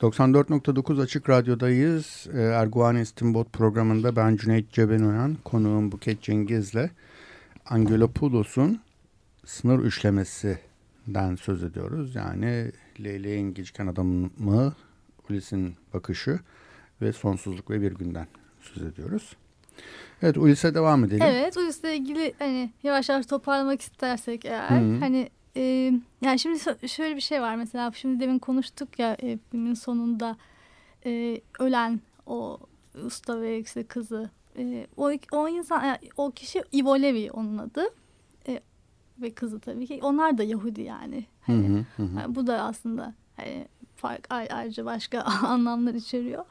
Speaker 2: 94.9 Açık Radyo'dayız. Ee, Erguvan İstinbot programında ben Cüneyt Cebenoyan, konuğum Buket Cengiz'le Angelopoulos'un sınır üçlemesinden söz ediyoruz. Yani Leyleğin Geciken Adamı, Ulis'in Bakışı ve Sonsuzluk ve Bir Günden söz ediyoruz. Evet Ulis'e devam edelim.
Speaker 3: Evet Ulis'le ilgili hani yavaş yavaş toparlamak istersek eğer Hı -hı. hani e, yani şimdi şöyle bir şey var mesela şimdi demin konuştuk ya e, filmin sonunda e, ölen o usta ve işte kızı e, o, o insan yani o kişi Ivo Levi onun adı e, ve kızı tabii ki onlar da Yahudi yani, hani, hı hı hı. Yani bu da aslında hani, fark ayrıca başka anlamlar içeriyor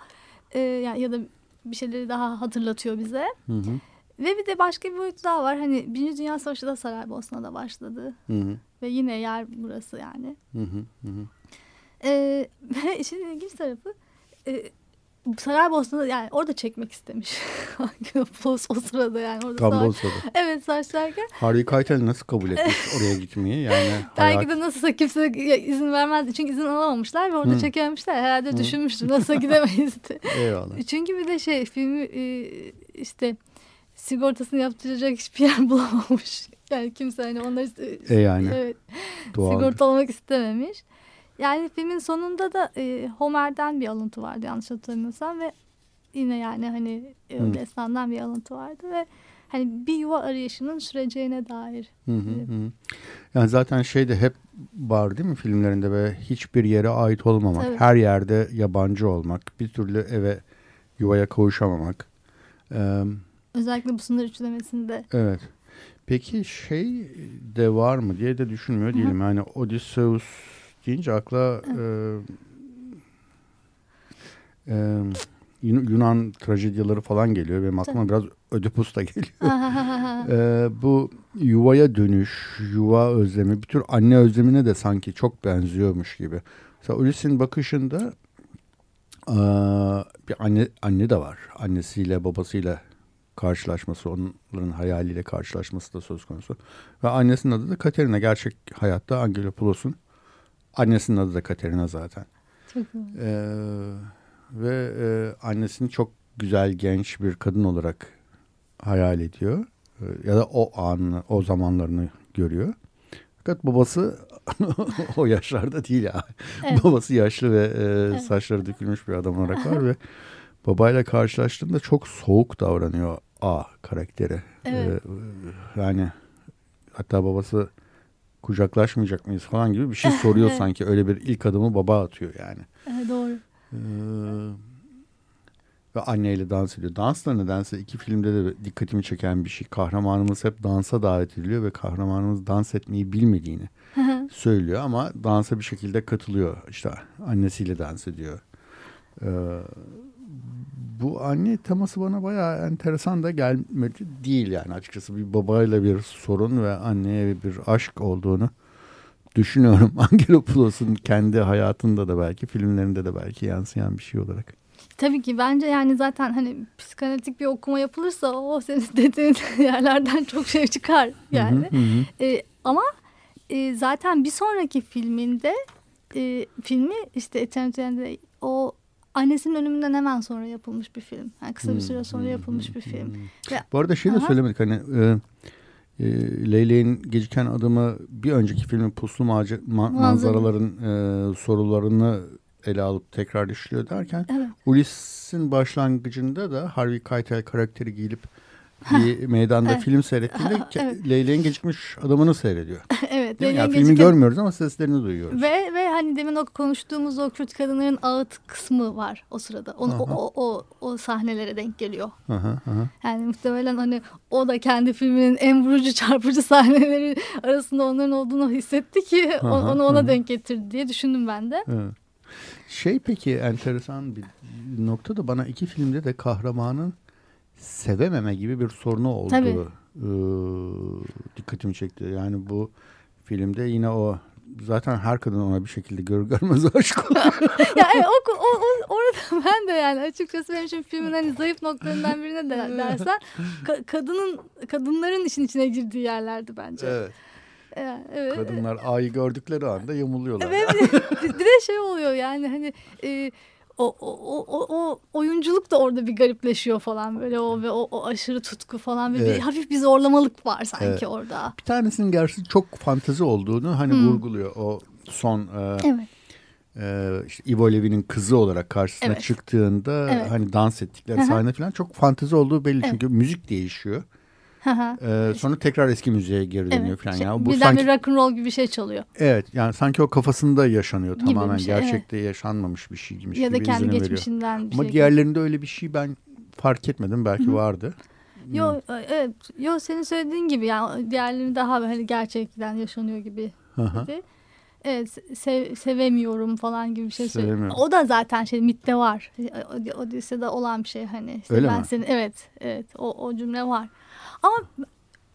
Speaker 3: e, yani ya da bir şeyleri daha hatırlatıyor bize. Hı hı. Ve bir de başka bir boyut daha var. Hani Birinci Dünya Savaşı da Saraybosna'da başladı. Hı hı. Ve yine yer burası yani. Hı hı hı. Ee, ve işin ilginç tarafı e, Saraybosna'da yani orada çekmek istemiş. Angelopoulos o sırada yani orada
Speaker 2: Tam o sırada.
Speaker 3: Evet saçlarken.
Speaker 2: Harvey Keitel nasıl kabul etmiş oraya gitmeyi yani.
Speaker 3: Belki de nasılsa kimse izin vermezdi. Çünkü izin alamamışlar ve orada Hı. çekememişler. Herhalde Hı. nasıl gidemeyiz
Speaker 2: Eyvallah.
Speaker 3: Çünkü bir de şey filmi e, işte sigortasını yaptıracak hiçbir yer bulamamış. Yani kimse hani onları
Speaker 2: e yani.
Speaker 3: evet, sigortalamak istememiş. Yani filmin sonunda da e, Homer'den bir alıntı vardı yanlış hatırlamıyorsam ve yine yani hani hmm. destandan bir alıntı vardı ve hani bir yuva arayışının süreceğine dair. Hı hı
Speaker 2: hı. Yani zaten şey de hep var değil mi filmlerinde ve hiçbir yere ait olmamak, evet. her yerde yabancı olmak, bir türlü eve yuvaya kavuşamamak.
Speaker 3: Ee, Özellikle bu sınır üçlemesinde.
Speaker 2: Evet. Peki şey de var mı diye de düşünmüyor değilim. Hı. Yani Odysseus deyince akla e, e, Yunan trajedyaları falan geliyor. Benim aklıma biraz Ödipus da geliyor. ee, bu yuvaya dönüş, yuva özlemi, bir tür anne özlemine de sanki çok benziyormuş gibi. Mesela Ulysses'in bakışında ee, bir anne anne de var. Annesiyle babasıyla karşılaşması, onların hayaliyle karşılaşması da söz konusu. Ve annesinin adı da Katerina. Gerçek hayatta Angelopoulos'un Annesinin adı da Katerina zaten. Ee, ve e, annesini çok güzel genç bir kadın olarak hayal ediyor. Ee, ya da o an, o zamanlarını görüyor. Fakat babası o yaşlarda değil ya. Evet. Babası yaşlı ve e, evet. saçları dökülmüş bir adam olarak var ve babayla karşılaştığında çok soğuk davranıyor A karakteri. Evet. Ee, yani hatta babası kucaklaşmayacak mıyız falan gibi bir şey soruyor sanki. Öyle bir ilk adımı baba atıyor yani.
Speaker 3: Evet, doğru. Ee,
Speaker 2: ve anneyle dans ediyor. Dans da nedense iki filmde de dikkatimi çeken bir şey. Kahramanımız hep dansa davet ediliyor ve kahramanımız dans etmeyi bilmediğini söylüyor ama dansa bir şekilde katılıyor. İşte annesiyle dans ediyor. Ee, bu anne teması bana bayağı enteresan da gelmedi değil yani açıkçası bir babayla bir sorun ve anneye bir aşk olduğunu düşünüyorum. Angelopoulos'un kendi hayatında da belki filmlerinde de belki yansıyan bir şey olarak.
Speaker 3: Tabii ki bence yani zaten hani psikanalitik bir okuma yapılırsa o senin dediğin yerlerden çok şey çıkar yani. Hı hı hı. E, ama e, zaten bir sonraki filminde e, filmi işte Eternity'de o annesinin ölümünden hemen sonra yapılmış bir film. Yani kısa bir süre sonra hmm, yapılmış bir film.
Speaker 2: Hmm. Bu arada şey de söylemedik hani e, e, Leyla'nın geciken adımı bir önceki filmin Puslu Maca, ma, Manzaraların e, sorularını ele alıp tekrar işliyor derken evet. Ulysses'in başlangıcında da Harvey Keitel karakteri giyilip bir meydanda evet. film seyrettiğinde evet. Leyla'nın gecikmiş adamını seyrediyor.
Speaker 3: evet.
Speaker 2: Değil yani filmi görmüyoruz ama seslerini duyuyoruz.
Speaker 3: Ve ve hani demin o konuştuğumuz o Kürt kadınların ağıt kısmı var o sırada. O, o, o, o, o sahnelere denk geliyor. Aha, aha. Yani muhtemelen hani o da kendi filminin en vurucu çarpıcı sahneleri arasında onların olduğunu hissetti ki aha, onu ona aha. denk getirdi diye düşündüm ben de. Evet.
Speaker 2: Şey peki enteresan bir nokta da bana iki filmde de kahramanın sevememe gibi bir sorunu oldu. Tabii. Ee, dikkatimi çekti. Yani bu filmde yine o zaten her kadın ona bir şekilde gör görmez aşık oluyor.
Speaker 3: ya evet, o, o, o, orada ben de yani açıkçası benim için filmin hani zayıf noktalarından birine de dersen ka, kadının kadınların işin içine girdiği yerlerdi bence.
Speaker 2: Evet.
Speaker 3: evet.
Speaker 2: Kadınlar A'yı gördükleri anda yamuluyorlar.
Speaker 3: Evet, bir de şey oluyor yani hani e, o, o, o, o oyunculuk da orada bir garipleşiyor falan böyle o ve o, o aşırı tutku falan ve evet. bir hafif bir zorlamalık var sanki evet. orada.
Speaker 2: Bir tanesinin gerçi çok fantezi olduğunu hani hmm. vurguluyor o son e, evet. e, işte Levi'nin kızı olarak karşısına evet. çıktığında evet. hani dans ettikleri sahne falan çok fantezi olduğu belli evet. çünkü müzik değişiyor ee, sonra tekrar eski müziğe geri dönüyor evet. falan.
Speaker 3: Şey, yani bu birden sanki, bir rock'n'roll gibi bir şey çalıyor.
Speaker 2: Evet yani sanki o kafasında yaşanıyor gibi tamamen. Şey, gerçekte evet. yaşanmamış bir şey gibi.
Speaker 3: Ya da kendi geçmişinden veriyor.
Speaker 2: bir Ama şey. diğerlerinde öyle bir şey ben fark etmedim. Belki Hı-hı. vardı.
Speaker 3: Yo, hmm. evet, yo senin söylediğin gibi yani diğerlerinde daha hani gerçekten yaşanıyor gibi. gibi. Evet sev, sevemiyorum falan gibi bir şey söylüyor. O da zaten şey mitte var. Odysseus'da olan bir şey hani. Işte Öyle ben mi? Seni, evet evet o, o cümle var. Ama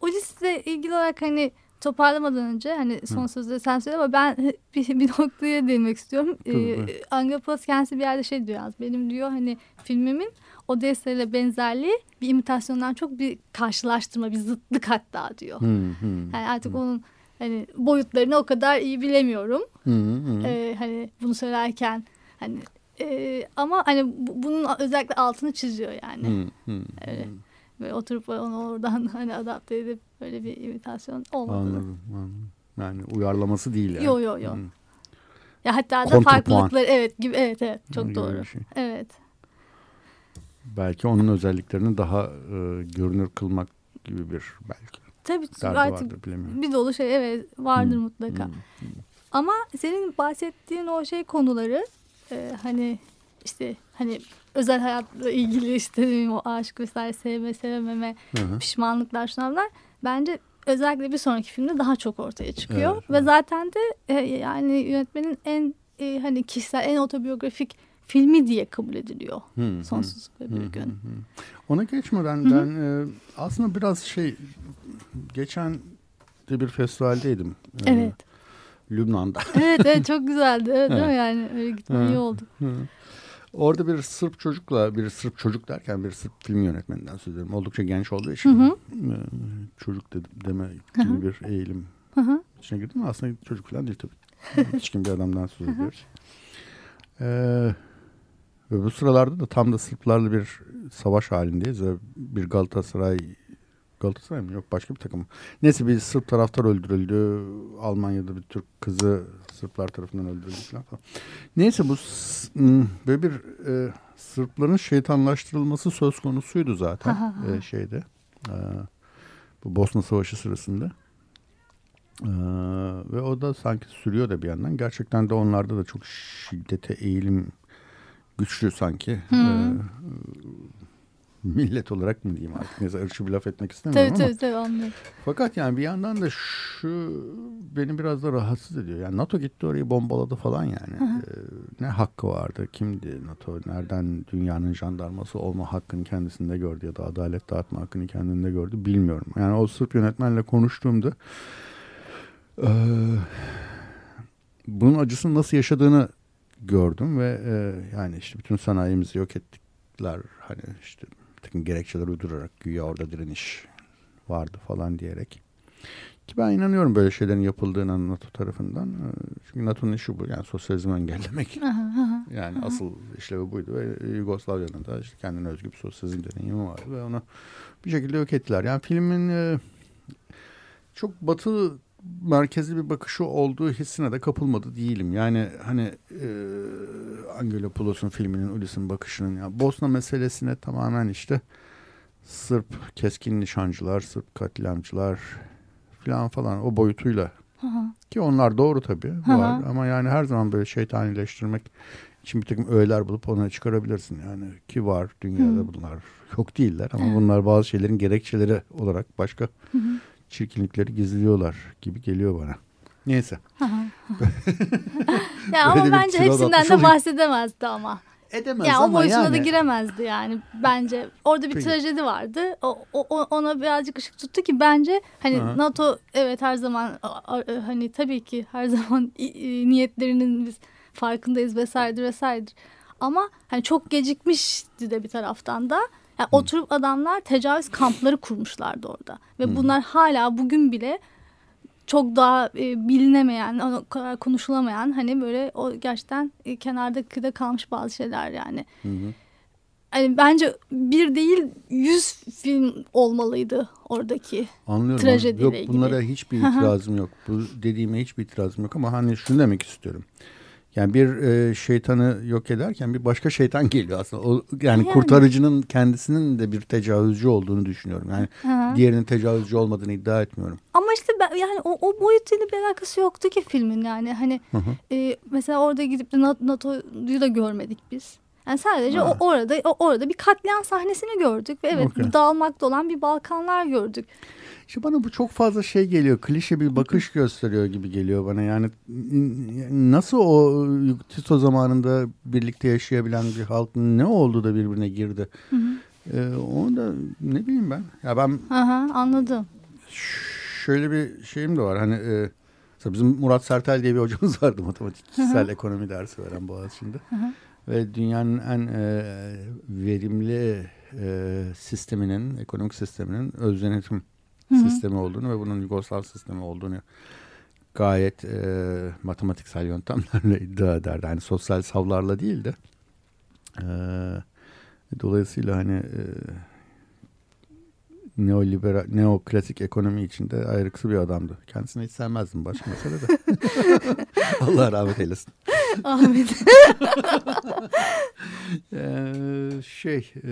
Speaker 3: o listeyle ilgili olarak hani toparlamadan önce hani son Hı. sözleri sen söyle ama ben bir, bir noktaya değinmek istiyorum. Ee, Angapos kendisi bir yerde şey diyor az benim diyor hani filmimin Odessa ile benzerliği bir imitasyondan çok bir karşılaştırma bir zıtlık hatta diyor. Hı, hı, yani artık hı. onun hani boyutlarını o kadar iyi bilemiyorum. Hı, hı. Ee, hani bunu söylerken hani e, ama hani bunun özellikle altını çiziyor yani. Hı, hı, evet. Hı. Böyle oturup onu oradan hani adapte edip böyle bir imitasyon olmadı.
Speaker 2: Anladım, anladım. Yani uyarlaması değil yani.
Speaker 3: Yok yok yok. Ya hatta da farklılıkları evet gibi evet evet çok gibi doğru. Şey. Evet.
Speaker 2: Belki onun özelliklerini daha e, görünür kılmak gibi bir belki.
Speaker 3: Tabii artık vardır, bir dolu şey evet vardır hmm. mutlaka. Hmm. Ama senin bahsettiğin o şey konuları e, hani işte hani özel hayatla ilgili işte o aşk vesaire sevme sevmeme Hı-hı. pişmanlıklar şunlar bence özellikle bir sonraki filmde daha çok ortaya çıkıyor evet, ve evet. zaten de e, yani yönetmenin en e, hani kişisel en otobiyografik filmi diye kabul ediliyor. Hmm, Sonsuzluk ve bir gün. Hmm,
Speaker 2: Ona geçmeden ben e, aslında biraz şey geçen de bir festivaldeydim.
Speaker 3: E, evet.
Speaker 2: Lübnan'da.
Speaker 3: evet evet çok güzeldi. Evet, değil mi yani öyle gitmem iyi oldu. Hı.
Speaker 2: Orada bir Sırp çocukla, bir Sırp çocuk derken bir Sırp film yönetmeninden söz ediyorum. Oldukça genç olduğu için hı hı. E, çocuk de, deme gibi hı hı. bir eğilim hı hı. içine girdim. Aslında çocuk falan değil tabii. Yetişkin bir adamdan söz ediyoruz. Ee, ve bu sıralarda da tam da Sırplarla bir savaş halindeyiz. Bir Galatasaray Galatasaray mı? Yok başka bir takım. Neyse bir Sırp taraftar öldürüldü. Almanya'da bir Türk kızı Sırplar tarafından öldürüldü falan. Neyse bu böyle bir e, Sırpların şeytanlaştırılması söz konusuydu zaten e, şeyde. E, bu Bosna Savaşı sırasında. Ee, ve o da sanki sürüyor da bir yandan. Gerçekten de onlarda da çok şiddete eğilim güçlü sanki. Hmm. Ee, millet olarak mı diyeyim artık neyse ırkçı bir laf etmek istemiyorum
Speaker 3: tabii,
Speaker 2: ama.
Speaker 3: Tabii tabii anlıyorum.
Speaker 2: Fakat yani bir yandan da şu beni biraz da rahatsız ediyor. Yani NATO gitti orayı bombaladı falan yani. Ee, ne hakkı vardı? Kimdi NATO? Nereden dünyanın jandarması olma hakkını kendisinde gördü ya da adalet dağıtma hakkını kendinde gördü bilmiyorum. Yani o Sırp yönetmenle konuştuğumda e, bunun acısını nasıl yaşadığını gördüm ve e, yani işte bütün sanayimizi yok ettikler hani işte takım gerekçeler uydurarak güya orada direniş vardı falan diyerek. Ki ben inanıyorum böyle şeylerin yapıldığına NATO tarafından. Ee, çünkü NATO'nun işi bu. Yani sosyalizmi engellemek. yani asıl işlevi buydu. Ve Yugoslavya'nın da işte kendine özgü bir sosyalizm deneyimi vardı. Ve onu bir şekilde yok ettiler. Yani filmin e, çok batı merkezli bir bakışı olduğu hissine de kapılmadı değilim. Yani hani e, Angelopoulos'un filminin Ulysses'in bakışının ya Bosna meselesine tamamen işte Sırp keskin nişancılar, Sırp katliamcılar falan falan o boyutuyla. Hı. Ki onlar doğru tabii hı. var ama yani her zaman böyle şeytanileştirmek için bir takım öğeler bulup ona çıkarabilirsin yani ki var dünyada hı. bunlar yok değiller ama hı. bunlar bazı şeylerin gerekçeleri olarak başka hı çirkinlikleri gizliyorlar gibi geliyor bana. Neyse.
Speaker 3: ya ama bence hepsinden de bahsedemezdi ama.
Speaker 2: Edemez yani ama
Speaker 3: o boyutuna
Speaker 2: yani.
Speaker 3: da giremezdi yani bence. Orada bir Peki. trajedi vardı. O, o, ona birazcık ışık tuttu ki bence hani Aha. NATO evet her zaman hani tabii ki her zaman niyetlerinin biz farkındayız vesairedir vesairedir. Ama hani çok gecikmişti de bir taraftan da. Yani hmm. oturup adamlar tecavüz kampları kurmuşlardı orada. Ve hmm. bunlar hala bugün bile çok daha e, bilinemeyen, o kadar konuşulamayan hani böyle o gerçekten e, kenarda kıda kalmış bazı şeyler yani. Hı hı. Hani bence bir değil yüz film olmalıydı oradaki
Speaker 2: Anlıyorum. trajediyle yok, ilgili. Bunlara hiçbir itirazım yok. Bu dediğime hiçbir itirazım yok ama hani şunu demek istiyorum. Yani bir e, şeytanı yok ederken bir başka şeytan geliyor aslında. O, yani, yani kurtarıcının kendisinin de bir tecavüzcü olduğunu düşünüyorum. Yani Hı. diğerinin tecavüzcü olmadığını iddia etmiyorum.
Speaker 3: Ama işte ben, yani o, o boyutuyla bir alakası yoktu ki filmin yani. Hani e, mesela orada gidip de NATO'yu da görmedik biz. Yani sadece o orada o orada bir katliam sahnesini gördük ve evet okay. dağılmakta olan bir Balkanlar gördük.
Speaker 2: İşte bana bu çok fazla şey geliyor. Klişe bir bakış gösteriyor gibi geliyor bana. Yani nasıl o Tito zamanında birlikte yaşayabilen bir halk ne oldu da birbirine girdi? Hı hı. Ee, onu da ne bileyim ben. Ya ben
Speaker 3: Aha, anladım.
Speaker 2: Şöyle bir şeyim de var. Hani e, bizim Murat Sertel diye bir hocamız vardı matematiksel ekonomi dersi veren Boğaziçi'nde. Hı hı. Ve dünyanın en e, verimli e, sisteminin, ekonomik sisteminin öz yönetim Hı -hı. sistemi olduğunu ve bunun Yugoslav sistemi olduğunu gayet e, matematiksel yöntemlerle iddia ederdi. Yani sosyal savlarla değil de. E, dolayısıyla hani e, neoliberal, neoklasik ekonomi içinde ayrıksı bir adamdı. Kendisini hiç sevmezdim başka mesele de. Allah rahmet eylesin.
Speaker 3: Ahmet.
Speaker 2: ee, şey e,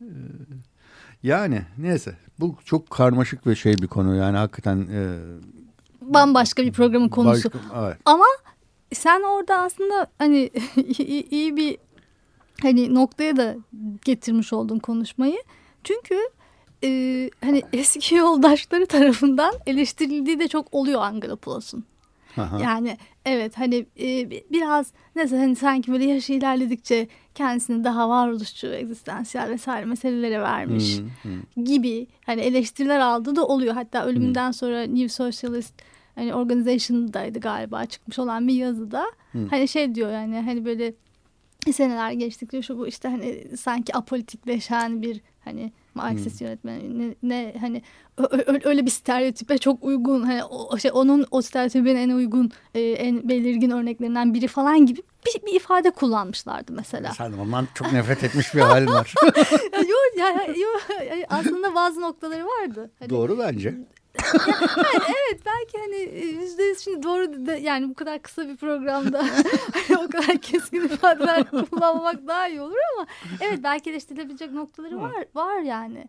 Speaker 2: e, yani neyse bu çok karmaşık ve şey bir konu yani hakikaten e,
Speaker 3: bambaşka bir programın konusu. Başka, evet. Ama sen orada aslında hani iyi bir hani noktaya da getirmiş oldun konuşmayı. Çünkü e, hani eski yoldaşları tarafından eleştirildiği de çok oluyor Angelopoulos'un. Yani evet hani e, biraz neyse hani sanki böyle yaşı ilerledikçe kendisini daha varoluşçu, egzistansiyel vesaire meselelere vermiş hmm, hmm. gibi hani eleştiriler aldığı da oluyor. Hatta ölümünden hmm. sonra New Socialist hani organization'daydı galiba çıkmış olan bir yazıda. Hmm. Hani şey diyor yani hani böyle seneler geçtikçe şu bu işte hani sanki apolitikleşen bir hani Marksist hmm. yönetmen ne, ne hani öyle bir stereotipe çok uygun hani o, şey onun o stereotipin en uygun e, en belirgin örneklerinden biri falan gibi bir, bir ifade kullanmışlardı mesela.
Speaker 2: Sen ondan çok nefret etmiş bir halin var.
Speaker 3: yok ya, yok aslında bazı noktaları vardı.
Speaker 2: Hani, Doğru bence
Speaker 3: yani, evet belki hani e, yüzde yüz şimdi doğru de, yani bu kadar kısa bir programda hani o kadar keskin ifadeler kullanmak daha iyi olur ama evet belki eleştirilebilecek noktaları var var yani.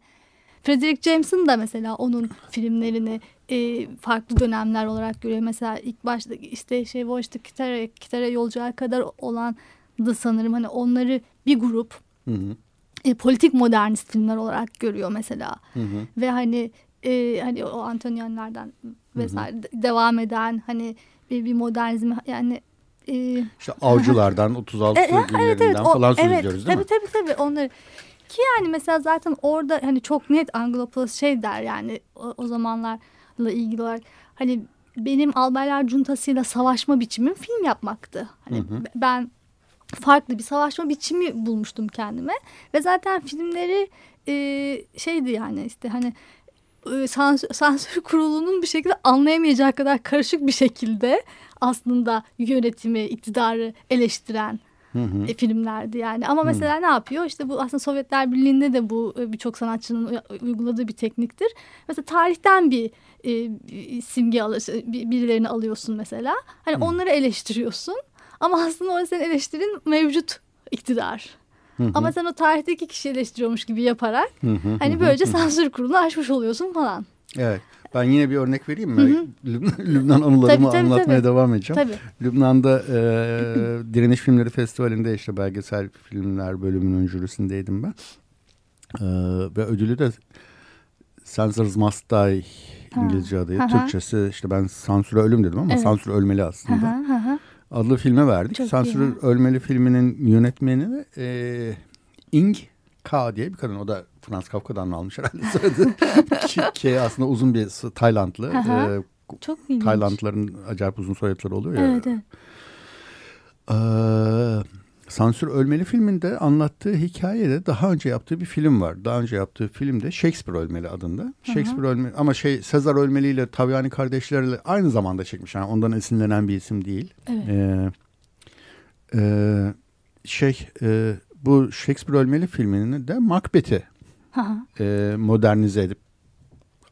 Speaker 3: Frederick James'ın da mesela onun filmlerini e, farklı dönemler olarak görüyor. Mesela ilk başta işte şey Voyage'da Kitara, Kitara Yolcuya kadar olan da sanırım hani onları bir grup hı hı. E, politik modernist filmler olarak görüyor mesela. Hı hı. Ve hani e, hani o Antonianlardan vesaire hı hı. devam eden hani bir, bir modernizm yani
Speaker 2: e, işte avcılardan 36 e, e evet, evet, falan söz evet, ediyoruz değil
Speaker 3: tabii, mi? Tabii tabii onları ki yani mesela zaten orada hani çok net Anglopolis şey der yani o, o zamanlarla ilgili olarak hani benim albaylar cuntasıyla savaşma biçimim film yapmaktı. Hani hı hı. ben farklı bir savaşma biçimi bulmuştum kendime ve zaten filmleri e, şeydi yani işte hani sansür, sansür kurulunun bir şekilde anlayamayacağı kadar karışık bir şekilde aslında yönetimi, iktidarı eleştiren Hı hı. E, filmlerdi yani. Ama mesela hı. ne yapıyor? İşte bu aslında Sovyetler Birliği'nde de bu e, birçok sanatçının uyguladığı bir tekniktir. Mesela tarihten bir e, simge alır, birilerini alıyorsun mesela. Hani hı. onları eleştiriyorsun. Ama aslında orada senin eleştirin mevcut iktidar. Hı hı. Ama sen o tarihteki kişiyi eleştiriyormuş gibi yaparak hı hı, hani böylece hı. sansür kurulunu aşmış oluyorsun falan.
Speaker 2: Evet. Ben yine bir örnek vereyim mi? Hı hı. Lübnan anılarımı tabii, tabii, anlatmaya tabii. devam edeceğim. Tabii. Lübnan'da e, Direniş Filmleri Festivali'nde işte belgesel filmler bölümünün jürisindeydim ben. E, ve ödülü de Censors Must Die İngilizce adıyla. Türkçesi işte ben sansüre ölüm dedim ama evet. sansür ölmeli aslında. Hı hı adlı filme verdik. Çok Sansür iyi. Ölmeli filminin yönetmeni e, Ing K diye bir kadın. O da Frans Kafka'dan almış herhalde soyadı. K aslında uzun bir Taylandlı.
Speaker 3: e, Çok ilginç.
Speaker 2: Taylandlıların acayip uzun soyadları oluyor ya.
Speaker 3: Evet, evet.
Speaker 2: Ee, Sansür Ölmeli filminde anlattığı hikayede daha önce yaptığı bir film var. Daha önce yaptığı filmde Shakespeare Ölmeli adında. Hı-hı. Shakespeare Ölmeli ama şey Sezar Ölmeli ile Tavyani kardeşlerle aynı zamanda çekmiş. Yani ondan esinlenen bir isim değil. Evet. Ee, e, şey e, bu Shakespeare Ölmeli filmini de Macbeth'i e, modernize edip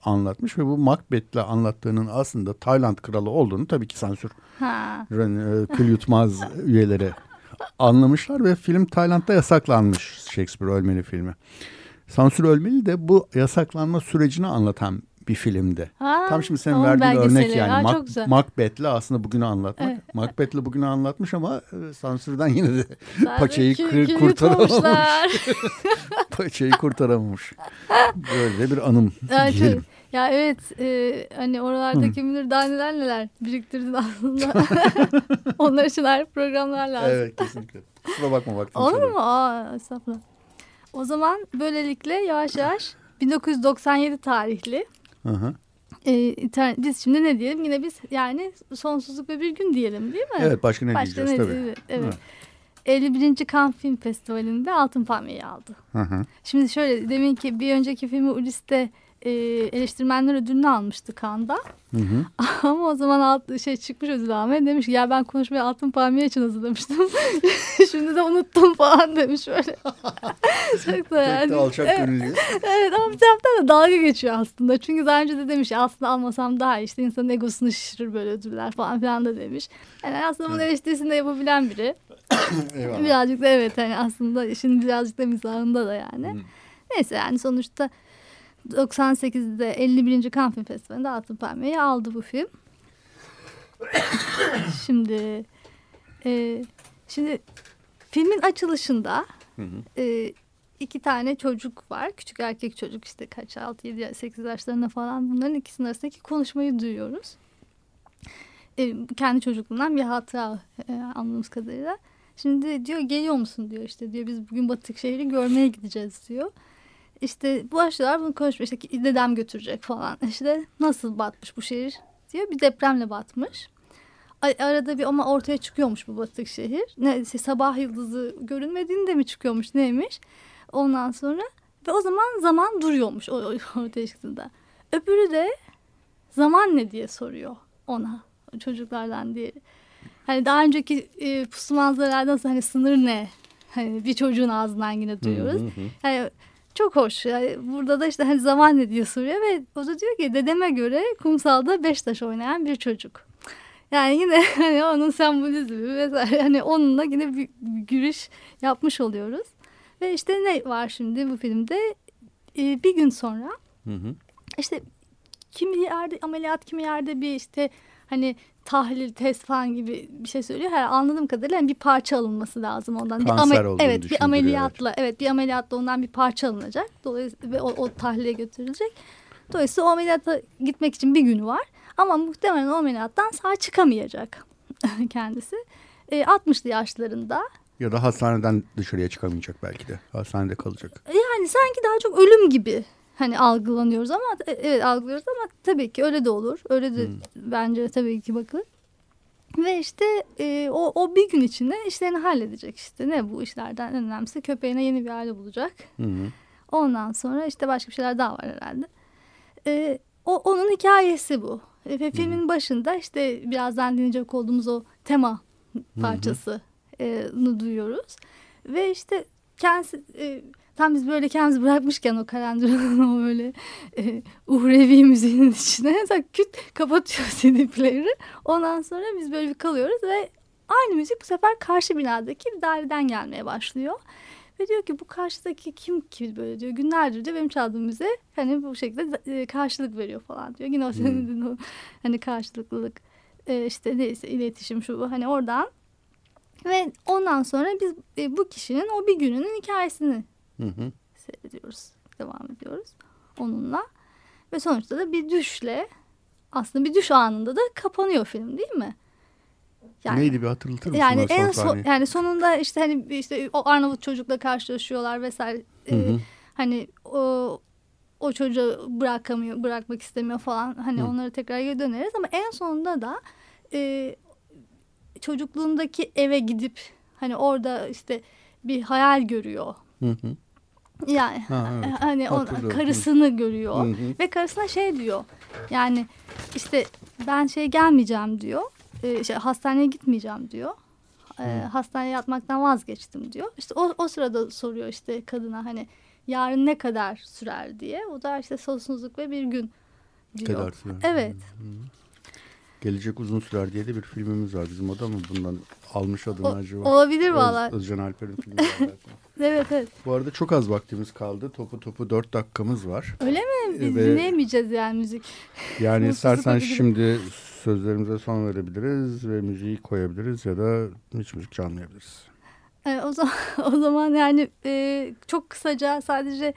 Speaker 2: anlatmış ve bu Macbeth'le anlattığının aslında Tayland kralı olduğunu tabii ki sansür ha. e, kıl yutmaz üyeleri anlamışlar ve film Tayland'da yasaklanmış Shakespeare Ölmeli filmi. Sansür Ölmeli de bu yasaklanma sürecini anlatan bir filmdi. Ha, Tam şimdi senin verdiğin örnek yani. Mac, Macbeth'le aslında bugünü anlatmak. Evet. Macbeth'le bugünü anlatmış ama e, sansürden yine de paçayı kır, kurtaramamış. paçayı kurtaramamış. Böyle bir anım
Speaker 3: diyelim. Ya evet e, hani oralarda kim bilir daha neler neler biriktirdin aslında. Onlar için ayrı programlar lazım.
Speaker 2: Evet kesinlikle. Kusura bakma vaktim
Speaker 3: Olur mu? Aa, estağfurullah. O zaman böylelikle yavaş yavaş 1997 tarihli Hı hı. Ee, biz şimdi ne diyelim? Yine biz yani sonsuzluk ve bir gün diyelim değil mi?
Speaker 2: Evet başka ne başka diyeceğiz ne, tabii. Evet.
Speaker 3: evet. 51. Cannes Film Festivali'nde Altın Palmiye'yi aldı. Hı hı. Şimdi şöyle demin ki bir önceki filmi Ulis'te e, eleştirmenler ödülünü almıştı Kanda. Hı hı. Ama o zaman alt, şey çıkmış ödül almaya demiş ki ya ben konuşmayı altın palmiye için hazırlamıştım. Şimdi de unuttum falan demiş böyle.
Speaker 2: Çok da yani. Alçak evet,
Speaker 3: evet ama bir taraftan da dalga geçiyor aslında. Çünkü daha önce de demiş ya aslında almasam daha işte insanın egosunu şişirir böyle ödüller falan filan da demiş. Yani aslında bunun eleştirisini de yapabilen biri. birazcık da evet hani aslında işin birazcık da mizahında da yani. Neyse yani sonuçta 98'de 51. Cannes Film Festivali'nde Altın Palmiye'yi aldı bu film. şimdi e, şimdi filmin açılışında E, iki tane çocuk var. Küçük erkek çocuk işte kaç 6 7 8 yaşlarında falan bunların ikisinin arasındaki konuşmayı duyuyoruz. E, kendi çocukluğundan bir hatıra e, anladığımız kadarıyla. Şimdi diyor geliyor musun diyor işte diyor biz bugün Batık şehri görmeye gideceğiz diyor. İşte bu aşılar bunu konuşmuş. İşte dedem götürecek falan. İşte nasıl batmış bu şehir diyor. Bir depremle batmış. Arada bir ama ortaya çıkıyormuş bu batık şehir. Ne, işte sabah yıldızı görünmediğinde mi çıkıyormuş neymiş. Ondan sonra ve o zaman zaman duruyormuş o, ortaya çıktığında. Öbürü de zaman ne diye soruyor ona çocuklardan diye. Hani daha önceki e, puslu manzaralardan hani sınır ne? Hani bir çocuğun ağzından yine duyuyoruz. Hı hı hı. Yani çok hoş. Yani burada da işte hani zaman ne diye soruyor ve o da diyor ki dedeme göre kumsalda beş taş oynayan bir çocuk. Yani yine hani onun sembolizmi vesaire hani onunla yine bir, bir giriş yapmış oluyoruz. Ve işte ne var şimdi bu filmde? Ee, bir gün sonra hı hı. işte kimi yerde ameliyat kimi yerde bir işte hani tahlil, test falan gibi bir şey söylüyor. Her anladığım kadarıyla yani bir parça alınması lazım ondan.
Speaker 2: Kanser bir
Speaker 3: evet bir ameliyatla evet bir ameliyatla ondan bir parça alınacak. Dolayısıyla ve o, o tahlile götürülecek. Dolayısıyla o ameliyata gitmek için bir günü var. Ama muhtemelen o ameliyattan sağ çıkamayacak kendisi. E, 60'lı yaşlarında.
Speaker 2: Ya da hastaneden dışarıya çıkamayacak belki de. Hastanede kalacak.
Speaker 3: Yani sanki daha çok ölüm gibi hani algılanıyoruz ama e, evet algılıyoruz ama tabii ki öyle de olur. Öyle de hmm. bence tabii ki bakılır. Ve işte e, o, o bir gün içinde işlerini halledecek işte. Ne bu işlerden en önemlisi köpeğine yeni bir aile bulacak. Hı Ondan sonra işte başka bir şeyler daha var herhalde. E, o onun hikayesi bu. E, ve filmin hı. başında işte birazdan dinleyecek olduğumuz o tema parçasını e, duyuyoruz. Ve işte kendisi e, Tam biz böyle kendimizi bırakmışken o karandıranın o böyle e, uhrevi müziğinin içine mesela küt kapatıyor CD player'ı. Ondan sonra biz böyle bir kalıyoruz ve aynı müzik bu sefer karşı binadaki bir daireden gelmeye başlıyor. Ve diyor ki bu karşıdaki kim ki böyle diyor günlerdir diyor benim çaldığım müze hani bu şekilde e, karşılık veriyor falan diyor. Yine o senin hmm. o hani karşılıklılık e, işte neyse iletişim şu bu hani oradan ve ondan sonra biz e, bu kişinin o bir gününün hikayesini Hı hı. Seyrediyoruz. Devam ediyoruz onunla. Ve sonuçta da bir düşle aslında bir düş anında da kapanıyor film değil mi?
Speaker 2: Yani, Neydi bir hatırlatır mısın?
Speaker 3: Yani en son yani sonunda işte hani işte o Arnavut çocukla karşılaşıyorlar vesaire. Hı hı. Ee, hani o o çocuğu bırakamıyor, bırakmak istemiyor falan. Hani hı. onları tekrar geri döneriz ama en sonunda da e, çocukluğundaki eve gidip Hani orada işte bir hayal görüyor.
Speaker 2: Hı hı.
Speaker 3: Yani
Speaker 2: Ha, evet.
Speaker 3: hani o karısını görüyor
Speaker 2: Hı hı.
Speaker 3: ve karısına şey diyor. Yani işte ben şey gelmeyeceğim diyor. Ee, şey, hastaneye gitmeyeceğim diyor. Ee, hastaneye yatmaktan vazgeçtim diyor. İşte o, o sırada soruyor işte kadına hani yarın ne kadar sürer diye. O da işte sonsuzluk ve bir gün diyor.
Speaker 2: Kadar sürer.
Speaker 3: Evet.
Speaker 2: Gelecek uzun sürer diye de bir filmimiz var bizim o da mı bundan almış adını
Speaker 3: O-
Speaker 2: acaba?
Speaker 3: olabilir
Speaker 2: Öz-
Speaker 3: valla.
Speaker 2: Özcan Alper'in filmi var.
Speaker 3: Evet evet.
Speaker 2: Bu arada çok az vaktimiz kaldı. Topu topu 4 dakikamız var.
Speaker 3: Öyle mi? Biz
Speaker 2: Ve-
Speaker 3: dinleyemeyeceğiz yani müzik.
Speaker 2: Yani istersen şimdi sözlerimize son verebiliriz ve müziği koyabiliriz ya da hiç müzik çalmayabiliriz.
Speaker 3: E, o zaman o zaman yani e, çok kısaca sadece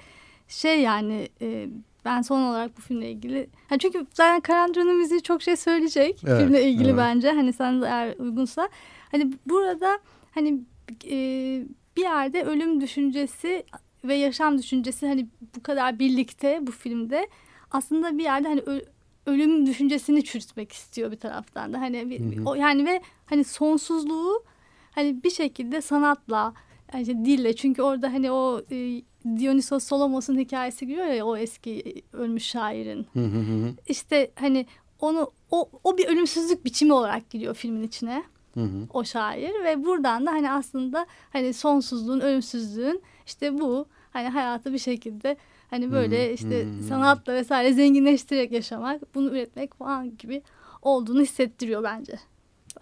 Speaker 3: şey yani e, ben son olarak bu filmle ilgili ha çünkü zaten Karandra'nın müziği çok şey söyleyecek
Speaker 2: Evet,
Speaker 3: filmle ilgili
Speaker 2: evet.
Speaker 3: bence hani sen eğer uygunsa hani burada hani e, bir yerde ölüm düşüncesi ve yaşam düşüncesi hani bu kadar birlikte bu filmde aslında bir yerde hani ölüm düşüncesini çürütmek istiyor bir taraftan da hani bir,
Speaker 2: Hı hı.
Speaker 3: o yani ve hani sonsuzluğu hani bir şekilde sanatla yani dille çünkü orada hani o e, Dionysos Solomos'un hikayesi giriyor ya o eski e, ölmüş şairin.
Speaker 2: Hı hı hı.
Speaker 3: İşte hani onu o, o bir ölümsüzlük biçimi olarak giriyor filmin içine
Speaker 2: Hı hı.
Speaker 3: o şair ve buradan da hani aslında hani sonsuzluğun, ölümsüzlüğün işte bu hani hayatı bir şekilde hani böyle
Speaker 2: hı,
Speaker 3: işte
Speaker 2: hı, hı.
Speaker 3: sanatla vesaire zenginleştirerek yaşamak, bunu üretmek falan gibi olduğunu hissettiriyor bence.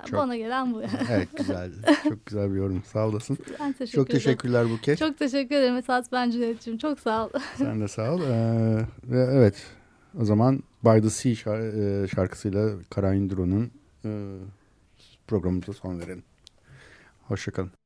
Speaker 2: Çok-
Speaker 3: Bana gelen bu.
Speaker 2: Evet güzel. Çok güzel bir yorum. Sağ olasın.
Speaker 3: Ben teşekkür
Speaker 2: Çok
Speaker 3: ederim.
Speaker 2: teşekkürler Buket.
Speaker 3: Çok teşekkür ederim Esat Ben Cüneyt'ciğim. Çok sağ ol.
Speaker 2: Sen de sağ ol. Ee, ve evet o zaman By the Sea e, şarkısıyla Kara Indro'nun e, programımıza son verelim. Hoşçakalın.